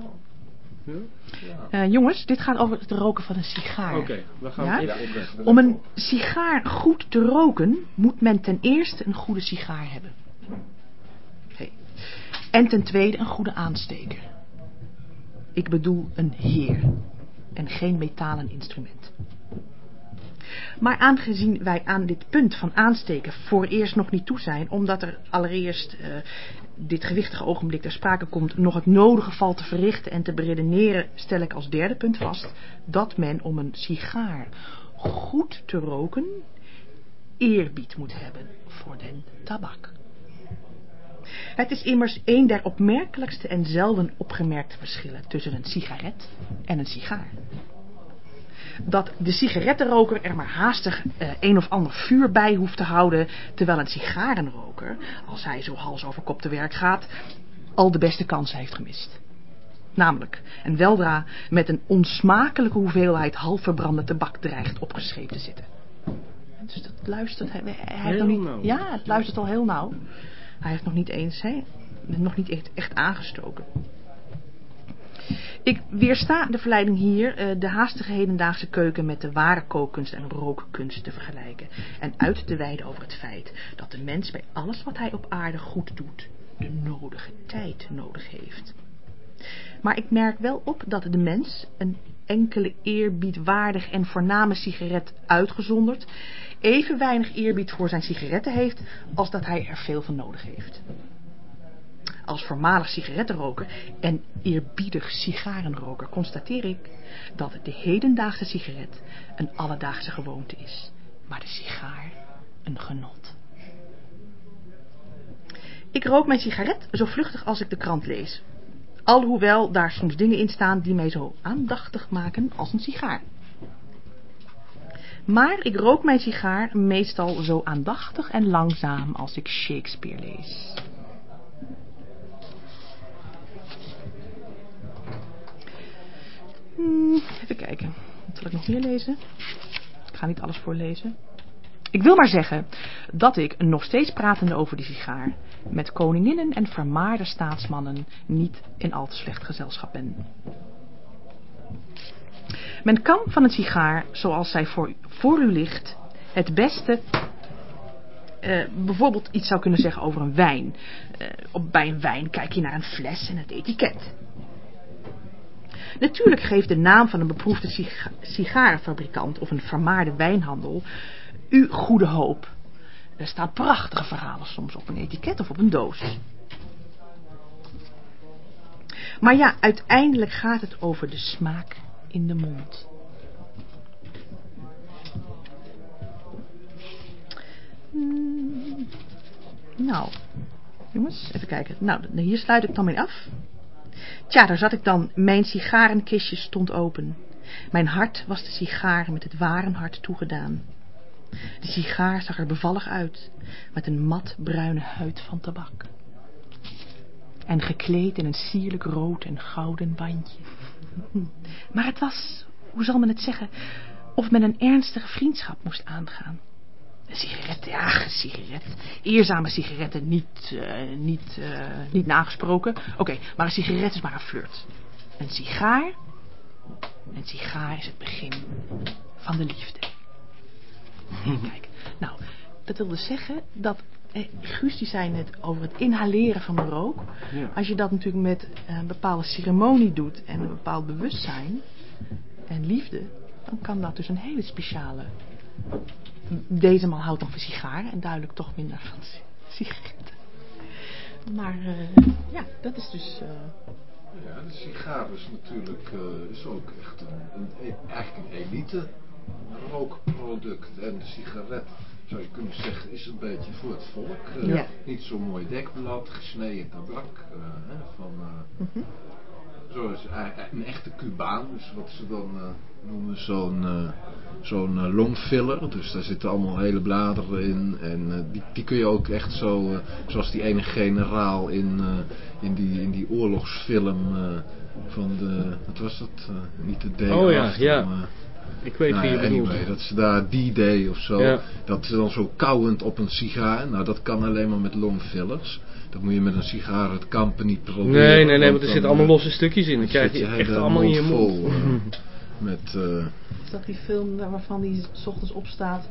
S3: Eh, jongens, dit gaat over het roken van een sigaar.
S2: Oké, we gaan
S3: Ja?
S2: even opleggen.
S3: Om een sigaar goed te roken, moet men ten eerste een goede sigaar hebben. Oké. En ten tweede een goede aansteker. Ik bedoel een heer en geen metalen instrument. Maar aangezien wij aan dit punt van aansteken voor eerst nog niet toe zijn, omdat er allereerst eh, dit gewichtige ogenblik ter sprake komt nog het nodige valt te verrichten en te beredeneren, stel ik als derde punt vast dat men om een sigaar goed te roken eerbied moet hebben voor den tabak. Het is immers een der opmerkelijkste en zelden opgemerkte verschillen tussen een sigaret en een sigaar. Dat de sigarettenroker er maar haastig eh, een of ander vuur bij hoeft te houden, terwijl een sigarenroker, als hij zo hals over kop te werk gaat, al de beste kansen heeft gemist. Namelijk, en weldra met een onsmakelijke hoeveelheid half verbrande tabak dreigt opgeschreven te zitten. Dus dat luistert hij, hij heeft
S2: Heel
S3: nog niet,
S2: nauw.
S3: Ja, het luistert al heel nauw. Hij heeft nog niet eens, hè, nog niet echt, echt aangestoken. Ik weersta de verleiding hier eh, de haastige hedendaagse keuken met de ware kookkunst en rookkunst te vergelijken. En uit te wijden over het feit dat de mens bij alles wat hij op aarde goed doet, de nodige tijd nodig heeft. Maar ik merk wel op dat de mens, een enkele eerbiedwaardig en voorname sigaret uitgezonderd, even weinig eerbied voor zijn sigaretten heeft als dat hij er veel van nodig heeft. Als voormalig sigarettenroker en eerbiedig sigarenroker constateer ik dat de hedendaagse sigaret een alledaagse gewoonte is, maar de sigaar een genot. Ik rook mijn sigaret zo vluchtig als ik de krant lees. Alhoewel daar soms dingen in staan die mij zo aandachtig maken als een sigaar. Maar ik rook mijn sigaar meestal zo aandachtig en langzaam als ik Shakespeare lees. Hmm, even kijken. Wat zal ik nog meer lezen? Ik ga niet alles voorlezen. Ik wil maar zeggen dat ik, nog steeds pratende over die sigaar, met koninginnen en vermaarde staatsmannen niet in al te slecht gezelschap ben. Men kan van een sigaar, zoals zij voor, voor u ligt, het beste eh, bijvoorbeeld iets zou kunnen zeggen over een wijn. Eh, op, bij een wijn kijk je naar een fles en het etiket. Natuurlijk geeft de naam van een beproefde siga- sigarenfabrikant of een vermaarde wijnhandel u goede hoop. Er staan prachtige verhalen soms op een etiket of op een doos. Maar ja, uiteindelijk gaat het over de smaak in de mond. Hmm, Nou, jongens, even kijken. Nou, hier sluit ik dan mee af. Tja, daar zat ik dan. Mijn sigarenkistje stond open. Mijn hart was de sigaar met het ware hart toegedaan. De sigaar zag er bevallig uit, met een mat bruine huid van tabak. En gekleed in een sierlijk rood en gouden bandje. Maar het was, hoe zal men het zeggen, of men een ernstige vriendschap moest aangaan. Een sigaret, ja, een sigaret. Eerzame sigaretten niet, eh, niet, eh, niet nagesproken. Oké, maar een sigaret is maar een flirt. Een sigaar, een sigaar is het begin van de liefde. *laughs* Kijk, nou, dat wil dus zeggen dat... Eh, Guus die zei net over het inhaleren van de rook.
S2: Ja.
S3: Als je dat natuurlijk met een bepaalde ceremonie doet en een bepaald bewustzijn en liefde, dan kan dat dus een hele speciale. Deze man houdt dan van sigaren en duidelijk toch minder van si- sigaretten. Maar eh, ja, dat is dus. eh,
S1: Ja, de sigaar is natuurlijk eh, is ook echt een, een, e- eigenlijk een elite rookproduct. En de sigaret, zou je kunnen zeggen, is een beetje voor het volk.
S3: Ja.
S1: Niet zo'n mooi dekblad, gesneden tabak. hè, van, eh, Zo is eigenlijk een echte Cubaan, dus wat ze dan eh, noemen zo'n eh, zo'n eh, longfiller. Dus daar zitten allemaal hele bladeren in. En die, die kun je ook echt zo, zoals die ene generaal in, in, die, in die oorlogsfilm van de, wat was dat? Niet de Day
S2: Oh ja, ja.
S1: maar-
S2: Ik weet
S1: nou
S2: wie je bedoelt.
S1: dat ze daar D-Day of zo,
S2: Ja.
S1: dat ze dan zo kauwend op een sigaar, nou dat kan alleen maar met longfillers. Dat moet je met een sigaar het kampen niet proberen.
S2: Nee, nee, nee,
S1: want
S2: er zitten allemaal
S1: eh,
S2: losse stukjes in. Dan krijg
S1: zit
S2: je echt allemaal in je
S1: mond
S2: mond.
S1: vol, eh, *laughs* met, eh,
S3: is dat die film waarvan hij 's ochtends opstaat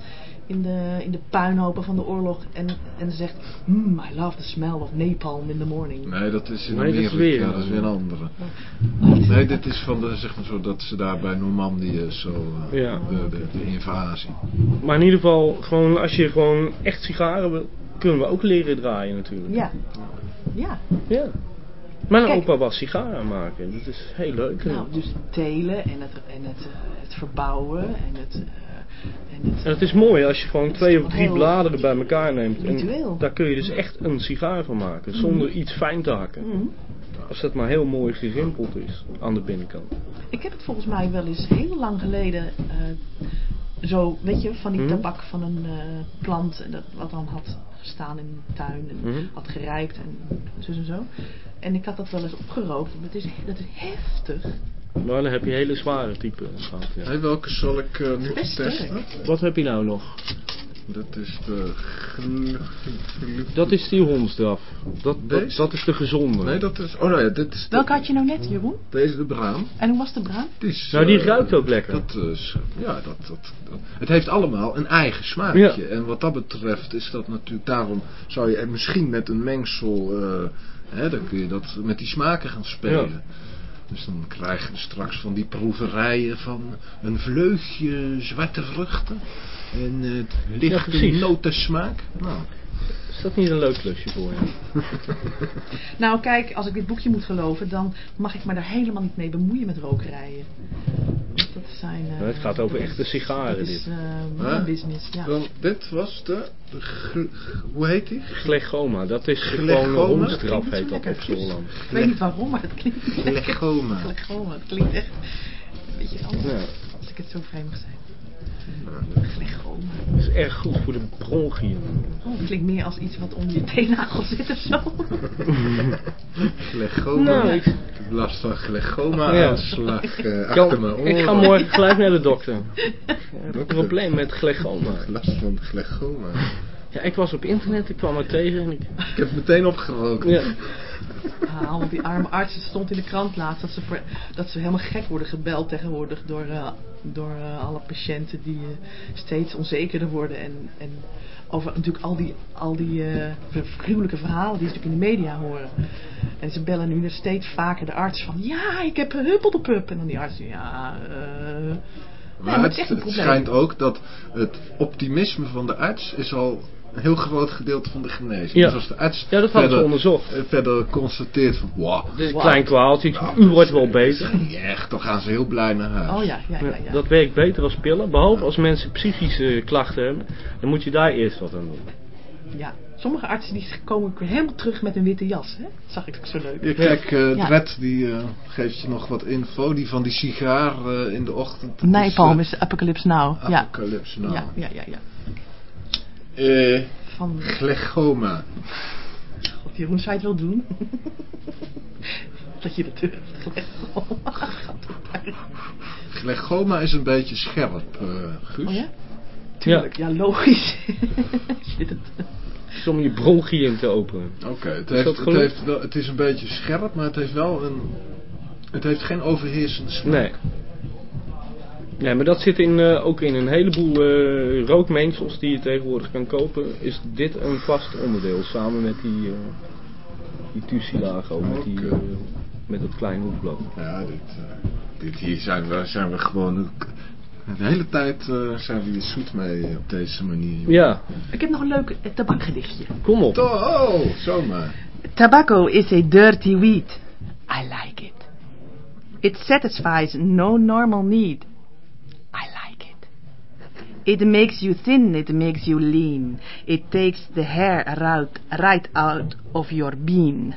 S3: in de, in de puinhopen van de oorlog en, en zegt: "Hmm, I love the smell of napalm in the morning.
S1: nee, dat is in
S2: Nee, dat is weer-
S1: dat is weer een andere.
S3: Oh,
S1: Nee, dit is van de, zeg maar zo, dat ze daar bij Normandië zo, eh,
S2: Ja.
S1: de, de, de invasie.
S2: Maar in ieder geval, gewoon, als je gewoon echt sigaren wil, kunnen we ook leren draaien natuurlijk.
S3: Ja. Ja.
S2: Ja. Mijn
S3: Kijk.
S2: opa was sigaren maken. Dat is heel leuk.
S3: Nou, dus telen en het, en het, eh, het verbouwen en het. eh, en het
S2: En het is mooi als je gewoon twee of drie bladeren bij elkaar neemt. En daar kun je dus echt een sigaar van maken. Zonder iets fijn te hakken.
S3: Mhm.
S2: Als dat maar heel mooi gerimpeld is aan de binnenkant.
S3: Ik heb het volgens mij wel eens heel lang geleden eh, zo, weet je, van die
S2: Mhm.
S3: tabak van een plant en dat, wat dan had gestaan in de tuin en
S2: Mhm.
S3: had gerijpt en zo en zo. En ik had dat wel eens opgerookt. en Dat is, dat is heftig.
S2: Maar dan heb je hele zware type gehad. Ja.
S1: Hey, welke zal ik eh, nu
S3: Best
S1: testen?
S2: Wat heb je nou nog?
S1: Dat is de...
S2: Dat is die hondsdraf. Dat, dat, is de gezonde.
S1: Nee, dat is... Oh nou ja, dit is de,
S3: Welke had je nou net, Jeroen?
S1: deze de bruin.
S3: En hoe was de?
S1: Die is,
S2: Nou, die
S1: eh,
S2: ruikt ook lekker.
S1: Dat is, ja, dat, dat, dat- het heeft allemaal een eigen smaakje.
S2: Ja.
S1: En wat dat betreft is dat natuurlijk, daarom zou je er misschien met een mengsel, eh, dan kun je dat met die smaken gaan spelen.
S2: Ja.
S1: Dus dan krijg je straks van die proeverijen van een vleugje zwarte vruchten en het
S2: Ja,
S1: lichte
S2: precies.
S1: notensmaak. Nou,
S2: Is dat niet een leuk klusje voor je? *laughs*
S3: Nou kijk, als ik dit boekje moet geloven, dan mag ik me daar helemaal niet mee bemoeien met rokerijen. Dat zijn... eh,
S2: Nee, het gaat over echte sigaren,
S3: Dat is
S2: dit.
S3: eh,
S1: Huh?
S3: business, ja.
S1: dan, dit was de, de hoe heet die?
S2: Glegoma, dat is gewoon een heet dat op Zolland.
S3: Ik weet niet waarom, maar dat klinkt
S1: Glegoma.
S3: Glegoma. Het klinkt echt een beetje anders.
S2: Ja,
S3: Als ik het zo vreemd mag zijn.
S2: Dat is erg goed voor de bronchiën.
S3: Oh, het klinkt meer als iets wat onder je teennagel zit of zo. *laughs*
S1: Glegoma.
S2: Nou,
S1: ik
S2: ik,
S1: heb last van glegoma
S2: Ja.
S1: aanslag eh,
S2: kan-
S1: achter mijn oren.
S2: ik ga morgen gelijk naar de dokter. Ik *laughs* heb een probleem met glegoma.
S1: Last van glegoma.
S2: Ja, ik was op internet, ik kwam er tegen en ik...
S1: Ik heb het meteen opgerookt.
S2: Ja,
S3: Ah, want die arme arts, het stond in de krant laatst dat ze, dat ze helemaal gek worden gebeld tegenwoordig door, eh, door eh, alle patiënten die eh, steeds onzekerder worden en, en over natuurlijk al die, al die gruwelijke verhalen die ze natuurlijk in de media horen. En ze bellen nu steeds vaker de arts van ja, ik heb een huppeldepup. En dan die arts, ja, eh
S1: Maar,
S3: het
S1: het, schijnt ook dat het optimisme van de arts is al een heel groot gedeelte van de genezing.
S2: Ja.
S1: Dus als de arts
S2: Ja, dat
S1: verder,
S2: onderzocht.
S1: eh, verder constateert van wow,
S2: Dit is een
S3: Wow.
S2: klein kwaaltje,
S1: nou,
S2: u wordt wel beter.
S1: niet echt, dan gaan ze heel blij naar huis.
S3: Oh ja, ja, ja.
S2: Ja,
S3: ja.
S2: Dat werkt beter als pillen, behalve als mensen psychische klachten hebben. Dan moet je daar eerst wat aan doen.
S3: ja. Sommige artsen die komen helemaal terug met een witte jas. Hè? Dat zag ik ook zo leuk.
S1: Ja, kijk, eh
S3: Ja.
S1: Dred die eh, geeft je nog wat info. Die van die sigaar eh, in de ochtend.
S3: Nijpalm
S1: eh,
S3: is Apocalypse Now. Ja.
S1: Apocalypse nou.
S3: Ja, ja, ja, ja.
S1: Eh,
S3: Van,
S1: Glegoma.
S3: wat Jeroen, zou je het wel doen? dat je dat durft.
S1: Glegoma is een beetje scherp, eh Guus.
S3: Oh ja? Tuurlijk, ja, logisch. *laughs* Shit, het-
S2: Dus om je bronchie in te openen.
S1: Oké, het,
S2: Is
S1: heeft, het,
S2: gelukt?
S1: heeft wel, het is een beetje scherp, maar het heeft wel een... Het heeft geen overheersende smaak.
S2: Nee. Nee, maar dat zit in, eh, ook in een heleboel eh, rookmengsels die je tegenwoordig kan kopen. Is dit een vast onderdeel samen met die, uh, die tussilago, met, die, eh, met dat kleine hoekblad.
S1: Ja, dit, eh, dit hier zijn we, zijn we gewoon... De hele tijd eh, zijn we hier zoet mee op deze manier. joh.
S2: Ja,
S3: Ik heb nog een leuk tabakgedichtje.
S2: kom op.
S1: Oh, zomaar.
S3: Tobacco is a dirty weed. I like it. It satisfies no normal need. It. Makes you thin, it makes you lean. It takes the hair right, right out of your bean.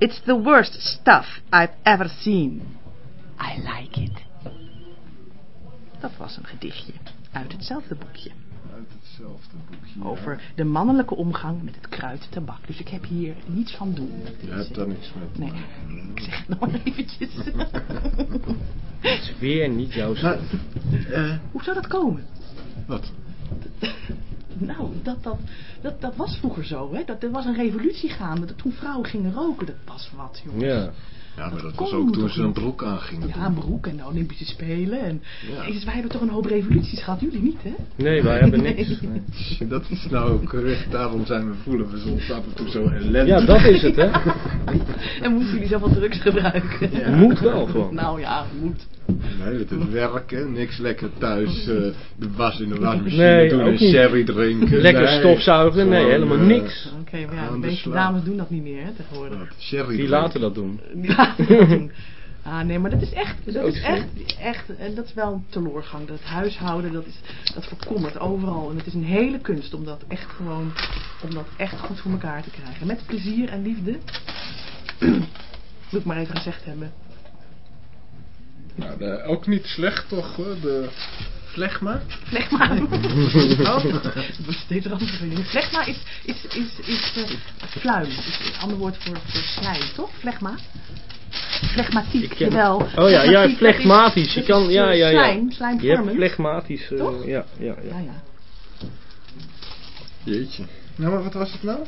S3: It's the worst stuff I've ever seen. I like it. Dat was een gedichtje uit hetzelfde boekje.
S1: Hetzelfde boekje.
S3: Over de mannelijke omgang met het kruid tabak. Dus ik heb hier niets van doen.
S1: Je hebt daar niks mee
S3: Nee, ik zeg het nog maar eventjes. *laughs*
S2: Het is weer niet jouw
S1: Nou,
S2: schuld.
S1: eh,
S3: Hoe zou dat komen?
S1: wat?
S3: Nou, dat, dat, dat, dat was vroeger zo, hè. Dat, er was een revolutie gaande. Dat toen vrouwen gingen roken, dat was wat, jongens.
S2: Ja.
S1: Ja, maar dat was ook toen ze een broek aan gingen
S3: Ja, een broek en de Olympische Spelen. En...
S1: Ja.
S3: Jezus, wij hebben toch een hoop revoluties gehad, jullie niet, hè?
S2: Nee, wij hebben niks.
S3: Nee.
S2: Nee. *laughs*
S1: doen. Dat is nou ook correct. Daarom zijn we voelen we soms af en toe zo ellendig.
S2: Ja, dat is het, hè. *laughs*
S3: En moeten jullie zoveel drugs gebruiken?
S1: Ja. *laughs*
S2: Moet wel gewoon.
S3: Nou ja, moet.
S1: Nee, het is werken. Niks lekker thuis eh, de was in de wasmachine
S2: Nee,
S1: doen en sherry drinken.
S2: Lekker
S1: Nee,
S2: stofzuigen, nee, helemaal
S1: eh,
S2: niks.
S3: Oké, maar ja, de meeste dames doen dat niet meer, hè, tegenwoordig.
S1: wat, Sherry
S2: Die
S1: drinken.
S2: laten dat doen.
S3: Die laten dat doen. *laughs* Ah nee, maar dat is echt, dat is
S2: zo.
S3: echt, echt, en dat is wel een teleurgang. Dat huishouden, dat, is, dat voorkomt overal. En het is een hele kunst om dat echt gewoon, om dat echt goed voor elkaar te krijgen. Met plezier en liefde. *clears throat* Moet ik maar even gezegd hebben.
S1: Nou, de- ook niet slecht toch hoor, de flegma.
S3: Flegma. *laughs* oh, steeds randiger. Flegma is, is, is, is eh, fluim. Is een ander woord voor, voor slijm, toch? Flegma. Flegmatiek, jawel.
S2: Oh ja, ja, flegmatisch. Je kan, ja,
S3: eh,
S2: ja, ja.
S3: Slijm,
S2: Je hebt flegmatisch, eh, ja, ja, ja.
S3: Ja, ja.
S1: Jeetje. Nou, maar wat was het nou?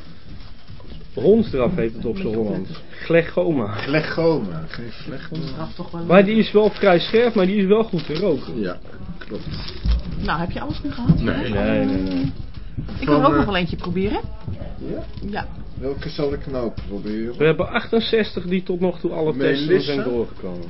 S2: Hondstraf heet het op zijn Hollands. Glegoma.
S1: Flegoma, geen flegma.
S3: Straf toch wel.
S2: Maar die is wel vrij scherp, maar die is wel goed te roken.
S1: Ja, klopt.
S3: Nou, heb je alles nu gehad?
S1: Nee.
S2: Nee, nee, nee.
S3: Ik wil er ook
S1: eh,
S3: nog wel eentje proberen.
S1: Ja?
S3: Ja.
S1: Welke zal ik nou proberen?
S2: We hebben 68 die tot nog toe alle testen zijn doorgekomen.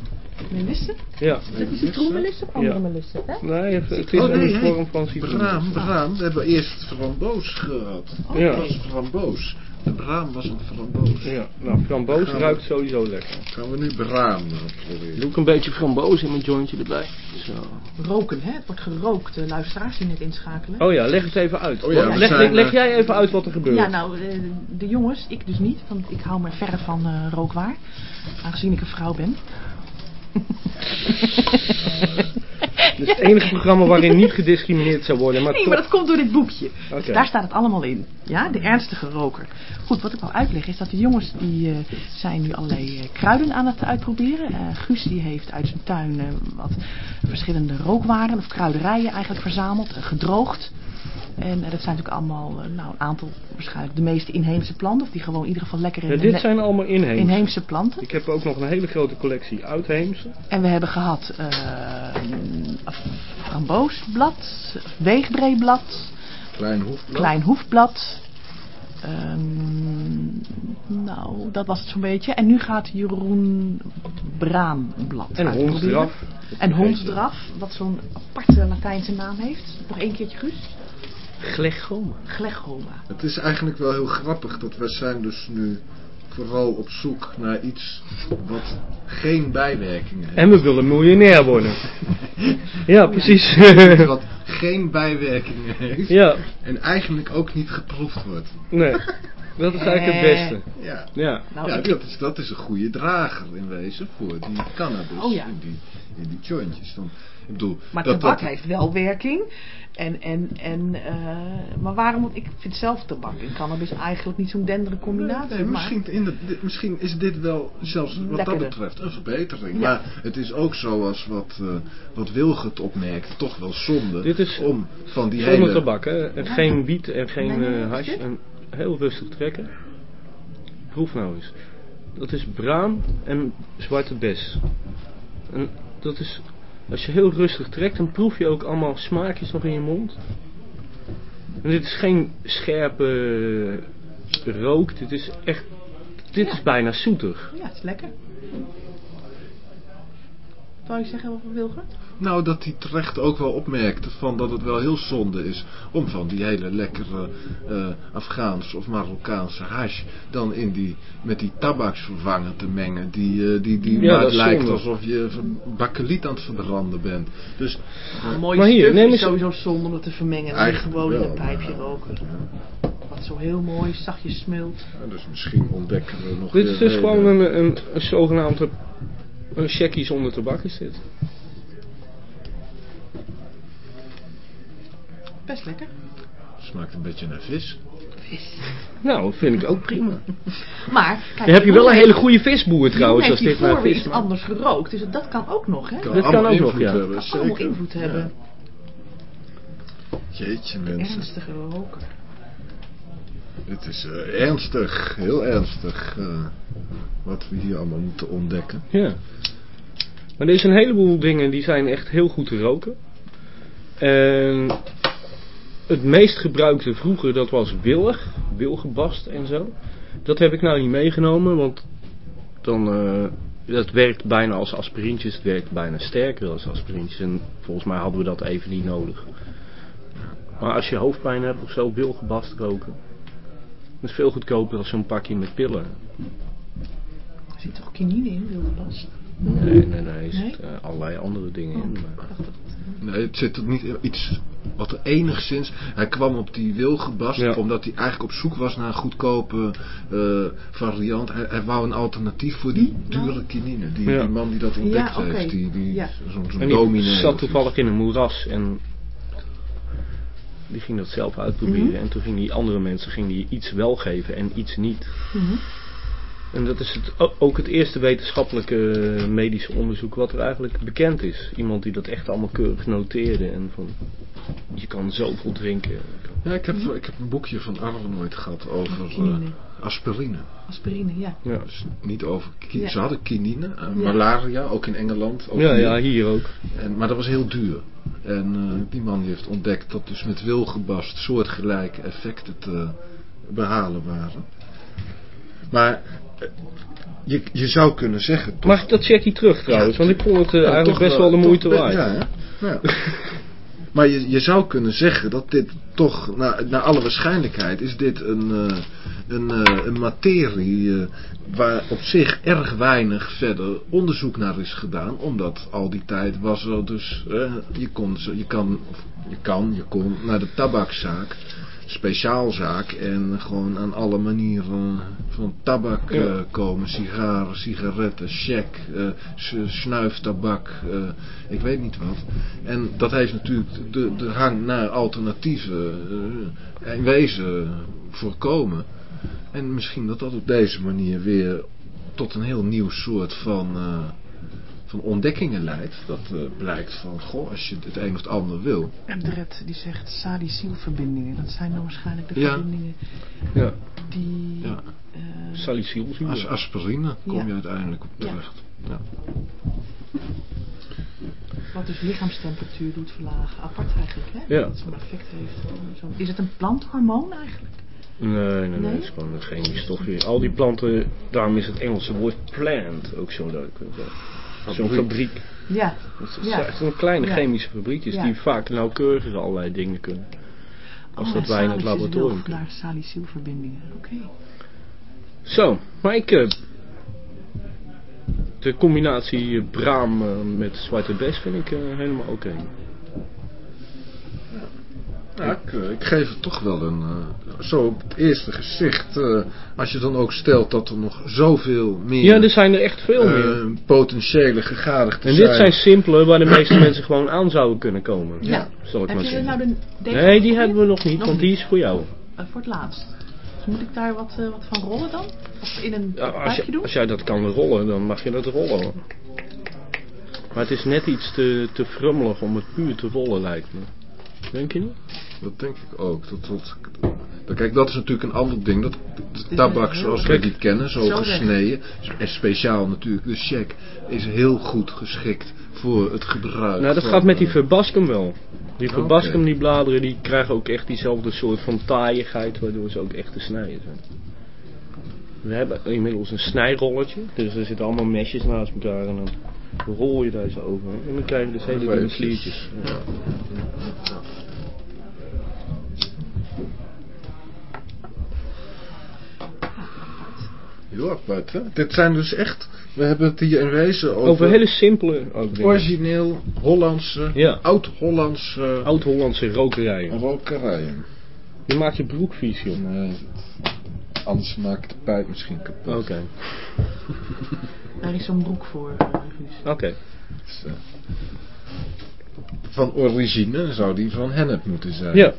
S3: Melisse?
S2: Ja.
S3: Dat is de troemelisse of andere
S2: Ja.
S3: hè?
S2: Nee, het, het is
S1: Oh, nee, hey.
S2: vorm van citroen.
S1: Braam, braam. We hebben eerst framboos gehad.
S2: Ja.
S1: Het was framboos. De braam was een framboos.
S2: Ja, nou, framboos ruikt sowieso lekker.
S1: Gaan we nu braam proberen.
S2: Doe ik een beetje framboos in mijn jointje erbij. Zo.
S3: Roken, hè? Het wordt gerookt. De luisteraars die net inschakelen.
S2: Oh ja, leg het even uit.
S1: Oh ja,
S2: leg,
S1: zijn,
S2: leg
S1: eh,
S2: jij even uit wat er gebeurt.
S3: Ja, nou, eh, de jongens, ik dus niet, want ik hou me verre van eh, rookwaar. Aangezien ik een vrouw ben. *laughs* *laughs*
S2: Het is *laughs* het enige programma waarin niet gediscrimineerd zou worden. Maar
S3: Nee,
S2: toch...
S3: maar dat komt door dit boekje. Dus daar staat het allemaal in. Ja, de ernstige roker. Goed, wat ik wil uitleggen is dat de jongens die eh, zijn nu allerlei eh, kruiden aan het uitproberen. Eh, Guus die heeft uit zijn tuin wat verschillende rookwaren of kruiderijen eigenlijk verzameld, gedroogd. En eh, dat zijn natuurlijk allemaal, eh, nou een aantal, waarschijnlijk de meeste inheemse planten. Of die gewoon in ieder geval lekker in
S2: Ja,
S3: de
S2: dit zijn allemaal inheemse.
S3: inheemse planten.
S2: Ik heb ook nog een hele grote collectie uitheemse.
S3: En we hebben gehad eh framboosblad, weegdreeblad,
S1: Klein hoefblad.
S3: klein hoefblad. Ehm, nou, dat was het zo'n beetje. En nu gaat Jeroen Braamblad
S2: En hondsdraf.
S3: En hondsdraf, wat zo'n aparte Latijnse naam heeft. Nog één keertje, Guus.
S2: Glegoma.
S3: Glegoma.
S1: Het is eigenlijk wel heel grappig dat wij zijn dus nu vooral op zoek naar iets wat geen bijwerkingen heeft.
S2: En we willen miljonair worden. *laughs* ja, precies.
S1: Iets *laughs* wat geen bijwerkingen heeft
S2: ja,
S1: en eigenlijk ook niet geproefd wordt.
S2: nee. Dat is eigenlijk het beste.
S1: Ja,
S2: Ja.
S3: Nou,
S1: ja dat, is, dat is een goede drager in wezen voor die cannabis
S3: Oh ja.
S1: in, die, in die jointjes. Dan, ik bedoel,
S3: Maar
S1: dat,
S3: tabak
S1: dat-
S3: heeft wel werking. En, en, en, eh, maar waarom? Want ik vind zelf tabak en cannabis eigenlijk niet zo'n dendere combinatie.
S1: Nee,
S3: maar
S1: misschien, in de, misschien is dit wel zelfs wat dat betreft een verbetering.
S3: Ja.
S1: Maar het is ook zoals wat, eh wat Wilgert opmerkt, toch wel zonde
S2: Dit is
S1: om van die hele...
S2: tabak, hè. En geen wiet en geen
S3: Nee,
S2: eh, hash. En heel rustig trekken. Proef nou eens. Dat is braam en zwarte bes. En dat is... Als je heel rustig trekt, dan proef je ook allemaal smaakjes nog in je mond. En dit is geen scherpe eh, rook. Dit is echt... Dit
S3: Ja.
S2: is bijna zoetig.
S3: ja, het is lekker. Wou je zeggen over Wilgert?
S1: Nou, dat hij terecht ook wel opmerkte van dat het wel heel zonde is om van die hele lekkere eh Afghaanse of Marokkaanse hash dan in die, met die tabaksvervanger te mengen. Die, eh, die, die
S2: Ja,
S1: maar
S2: dat
S1: het
S2: is
S1: lijkt
S2: zonde.
S1: alsof je bakkeliet aan het verbranden bent. Dus
S3: Een mooie
S2: Maar hier,
S3: stuf
S2: neem
S3: is sowieso zonde om het te vermengen. En gewoon in een pijpje
S1: maar-
S3: roken. Wat zo heel mooi zachtjes smult.
S1: ja, dus misschien ontdekken we nog
S2: Dit is dus gewoon een, een, een zogenaamde... Een checkie zonder tabak is dit.
S3: Best lekker.
S1: Smaakt een beetje naar vis. *laughs*
S2: Nou, vind ik ook prima.
S3: Maar, kijk,
S2: Dan heb je wel een hele goede visboer trouwens, als dit naar vis
S3: iets anders gerookt. Dus dat kan ook nog, hè?
S1: Kan
S2: Dat kan ook nog, ja.
S1: hebben,
S3: kan allemaal
S1: zeker.
S3: invloed hebben.
S1: Ja. Jeetje mensen.
S3: Ernstige roker.
S1: Het is eh, ernstig, heel ernstig eh, wat we hier allemaal moeten ontdekken.
S2: Ja. Maar er is een heleboel dingen die zijn echt heel goed te roken. En het meest gebruikte vroeger, dat was willig, wilgebast en zo. Dat heb ik nou niet meegenomen, want dan, eh, dat werkt bijna als aspirintjes. Het werkt bijna sterker als aspirintjes. En volgens mij hadden we dat even niet nodig. Maar als je hoofdpijn hebt of zo, wilgebast roken. Dat is veel goedkoper dan zo'n pakje met pillen.
S3: Er zit toch kinine in, wilgebast?
S2: Nee, nee, nee. Er
S3: Nee?
S2: zitten eh, allerlei andere dingen in.
S3: Oh,
S2: Maar...
S3: het-
S1: Nee, het zit er niet iets wat er enigszins... Hij kwam op die wilgebast
S2: Ja.
S1: omdat hij eigenlijk op zoek was naar een goedkope eh, variant. Hij, hij wou een alternatief voor die dure kinine. Die,
S2: Ja.
S1: die man die dat ontdekt
S3: Ja,
S1: heeft. Die, die,
S3: Ja.
S1: Zo'n
S2: En die
S1: dominee.
S2: zat toevallig in een moeras en die ging dat zelf uitproberen.
S3: Mhm.
S2: En toen ging die andere mensen ging die iets wel geven en iets niet.
S3: Mhm.
S2: En dat is het, ook het eerste wetenschappelijke eh, medische onderzoek wat er eigenlijk bekend is. Iemand die dat echt allemaal keurig noteerde en van je kan zoveel drinken.
S1: Ja, ik heb, ik heb een boekje van nooit gehad over eh, aspirine.
S3: Aspirine, ja.
S2: Ja,
S1: Dus niet over...
S3: Ja.
S1: Ze hadden kinine, eh,
S3: Ja.
S1: malaria, ook in Engeland. Ook
S2: ja,
S1: hier.
S2: ja hier ook.
S1: En, maar dat was heel duur. En eh, die man heeft ontdekt dat dus met wilgebast soortgelijke effecten te behalen waren. Maar je, je zou kunnen zeggen... Toch,
S2: Mag ik dat checkie terug trouwens? Want ik vond het eh,
S1: Ja,
S2: eigenlijk
S1: toch
S2: best wel de moeite waard.
S1: Ja, *laughs* maar je, je zou kunnen zeggen dat dit toch, naar, naar alle waarschijnlijkheid, is dit een, eh, een, eh, een materie waar op zich erg weinig verder onderzoek naar is gedaan. Omdat al die tijd was er dus, je, kon, je, kan, of je kan, je kon naar de tabakzaak speciaalzaak en gewoon aan alle manieren van tabak
S2: Ja.
S1: eh, komen. Sigaren, sigaretten, check, eh, snuiftabak, eh, ik weet niet wat. En dat heeft natuurlijk de, de hang naar alternatieven in wezen voorkomen. En misschien dat dat op deze manier weer tot een heel nieuw soort van van ontdekkingen leidt. Dat eh, blijkt van, goh, als je het een of het ander wil.
S3: Emdret die zegt salicyl-verbindingen. Dat zijn dan waarschijnlijk de
S1: Ja.
S3: verbindingen
S2: Ja.
S3: die...
S1: Ja.
S3: eh,
S2: Salicylzuur.
S1: Als aspirine kom
S3: Ja.
S1: je uiteindelijk op terecht. Ja.
S3: wat dus lichaamstemperatuur doet verlagen. Apart eigenlijk, hè?
S2: Ja.
S3: Dat zo'n effect heeft. Zo- Is het een planthormoon eigenlijk?
S2: Nee, nee, nee,
S3: Nee?
S2: het is gewoon een chemisch stofje. Al die planten, daarom is het Engelse woord plant ook zo leuk. Zo'n fabriek.
S3: Ja.
S2: Het is
S3: Ja.
S2: echt een kleine
S3: Ja.
S2: chemische fabriekjes
S3: Ja.
S2: die vaak nauwkeuriger allerlei dingen kunnen. Als
S3: Oh,
S2: dat wij in het laboratorium kunnen.
S3: Naar salicylverbindingen, oké.
S2: Zo, maar ik... eh, de combinatie eh, braam eh, met zwarte bes vind ik helemaal oké.
S1: Ja, ik, eh, ik geef het toch wel een, eh, zo op het eerste gezicht, eh, als je dan ook stelt dat er nog zoveel meer
S2: Ja, er zijn er echt veel meer.
S1: potentiële gegadigden
S2: En
S1: zijn.
S2: dit zijn simpele waar de meeste *clears throat* mensen gewoon aan zouden kunnen komen.
S3: Ja.
S2: Zal ik
S3: Heb
S2: maar
S3: je
S2: zeggen.
S3: nou de, deze
S2: Nee, die hebben we nog niet,
S3: Nog
S2: want die is voor jou.
S3: Voor het laatst. Dus moet ik daar wat, eh, wat van rollen dan? Of in een
S2: Ja, als,
S3: pijpje
S2: je,
S3: doen?
S2: als jij dat kan rollen, dan mag je dat rollen hoor. Maar het is net iets te, te frummelig om het puur te rollen lijkt me. Denk je niet?
S1: Dat denk ik ook. Dat, dat, dat- kijk, dat is natuurlijk een ander ding. Dat, tabak zoals wij die kennen, zo, gesneden. En speciaal natuurlijk de check is heel goed geschikt voor het gebruik.
S2: Nou, dat
S1: van,
S2: gaat met die
S1: eh,
S2: verbascum wel. Die
S1: Oké.
S2: verbascum, die bladeren, die krijgen ook echt diezelfde soort van taaiigheid, waardoor ze ook echt te snijden zijn. We hebben inmiddels een snijrolletje, dus er zitten allemaal mesjes naast elkaar en dan rol je daar zo over. En dan krijg je dus hele dunne
S1: Weefjes.
S2: sliertjes. Ja.
S1: Heel apart, hè? Dit zijn dus echt... We hebben het hier in wezen over...
S2: Over hele simpele ook
S1: origineel Hollandse,
S2: Ja.
S1: oud-Hollandse
S2: Oud-Hollandse rokerijen.
S1: rokerijen.
S2: Je maakt je broek vies, joh.
S1: Nee, anders maak ik de pijp misschien kapot.
S2: Oké,
S3: Daar is zo'n broek voor, eh,
S2: oké.
S1: Dus, eh, van origine zou die van hennep moeten zijn.
S2: Ja,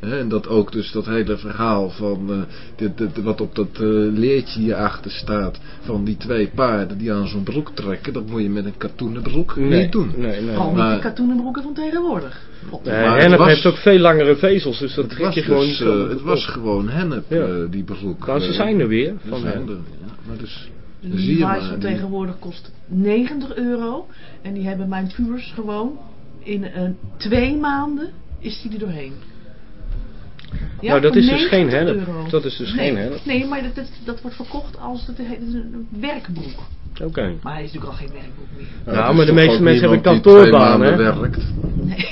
S1: Hè, En dat ook dus dat hele verhaal van eh, dit, dit- wat op dat eh, leertje hierachter staat van die twee paarden die aan zo'n broek trekken, dat moet je met een katoenen broek
S2: nee,
S1: niet doen.
S2: Nee, nee.
S3: Al niet
S1: Maar-
S3: die katoenen broeken van tegenwoordig.
S2: Nee,
S1: Maar
S2: hennep
S1: was-
S2: heeft ook veel langere vezels, dus dat trek
S1: was,
S2: je gewoon
S1: dus,
S2: niet
S1: eh, het was gewoon hennep,
S2: Ja.
S1: eh, die broek.
S2: Nou, ze zijn er weer.
S1: ze
S2: Van
S1: zijn
S2: hennep.
S1: er, ja. Maar dus,
S3: De
S1: dan zie je
S3: Levi's
S1: maar.
S3: van
S1: die-
S3: tegenwoordig kost 90 euro. En die hebben mijn puurs gewoon in een, twee maanden is die er doorheen. Ja,
S2: Nou, dat is dus geen
S3: 90
S2: hennep.
S3: euro.
S2: Dat is dus
S3: nee,
S2: geen hennep.
S3: Nee, maar dat, dat, dat wordt verkocht als het, het is een werkbroek.
S2: Oké.
S3: Maar hij is natuurlijk al geen werkbroek meer.
S1: Nou,
S2: Nou, maar de meeste mensen hebben kantoorbanen,
S1: maanden werkt.
S3: Nee,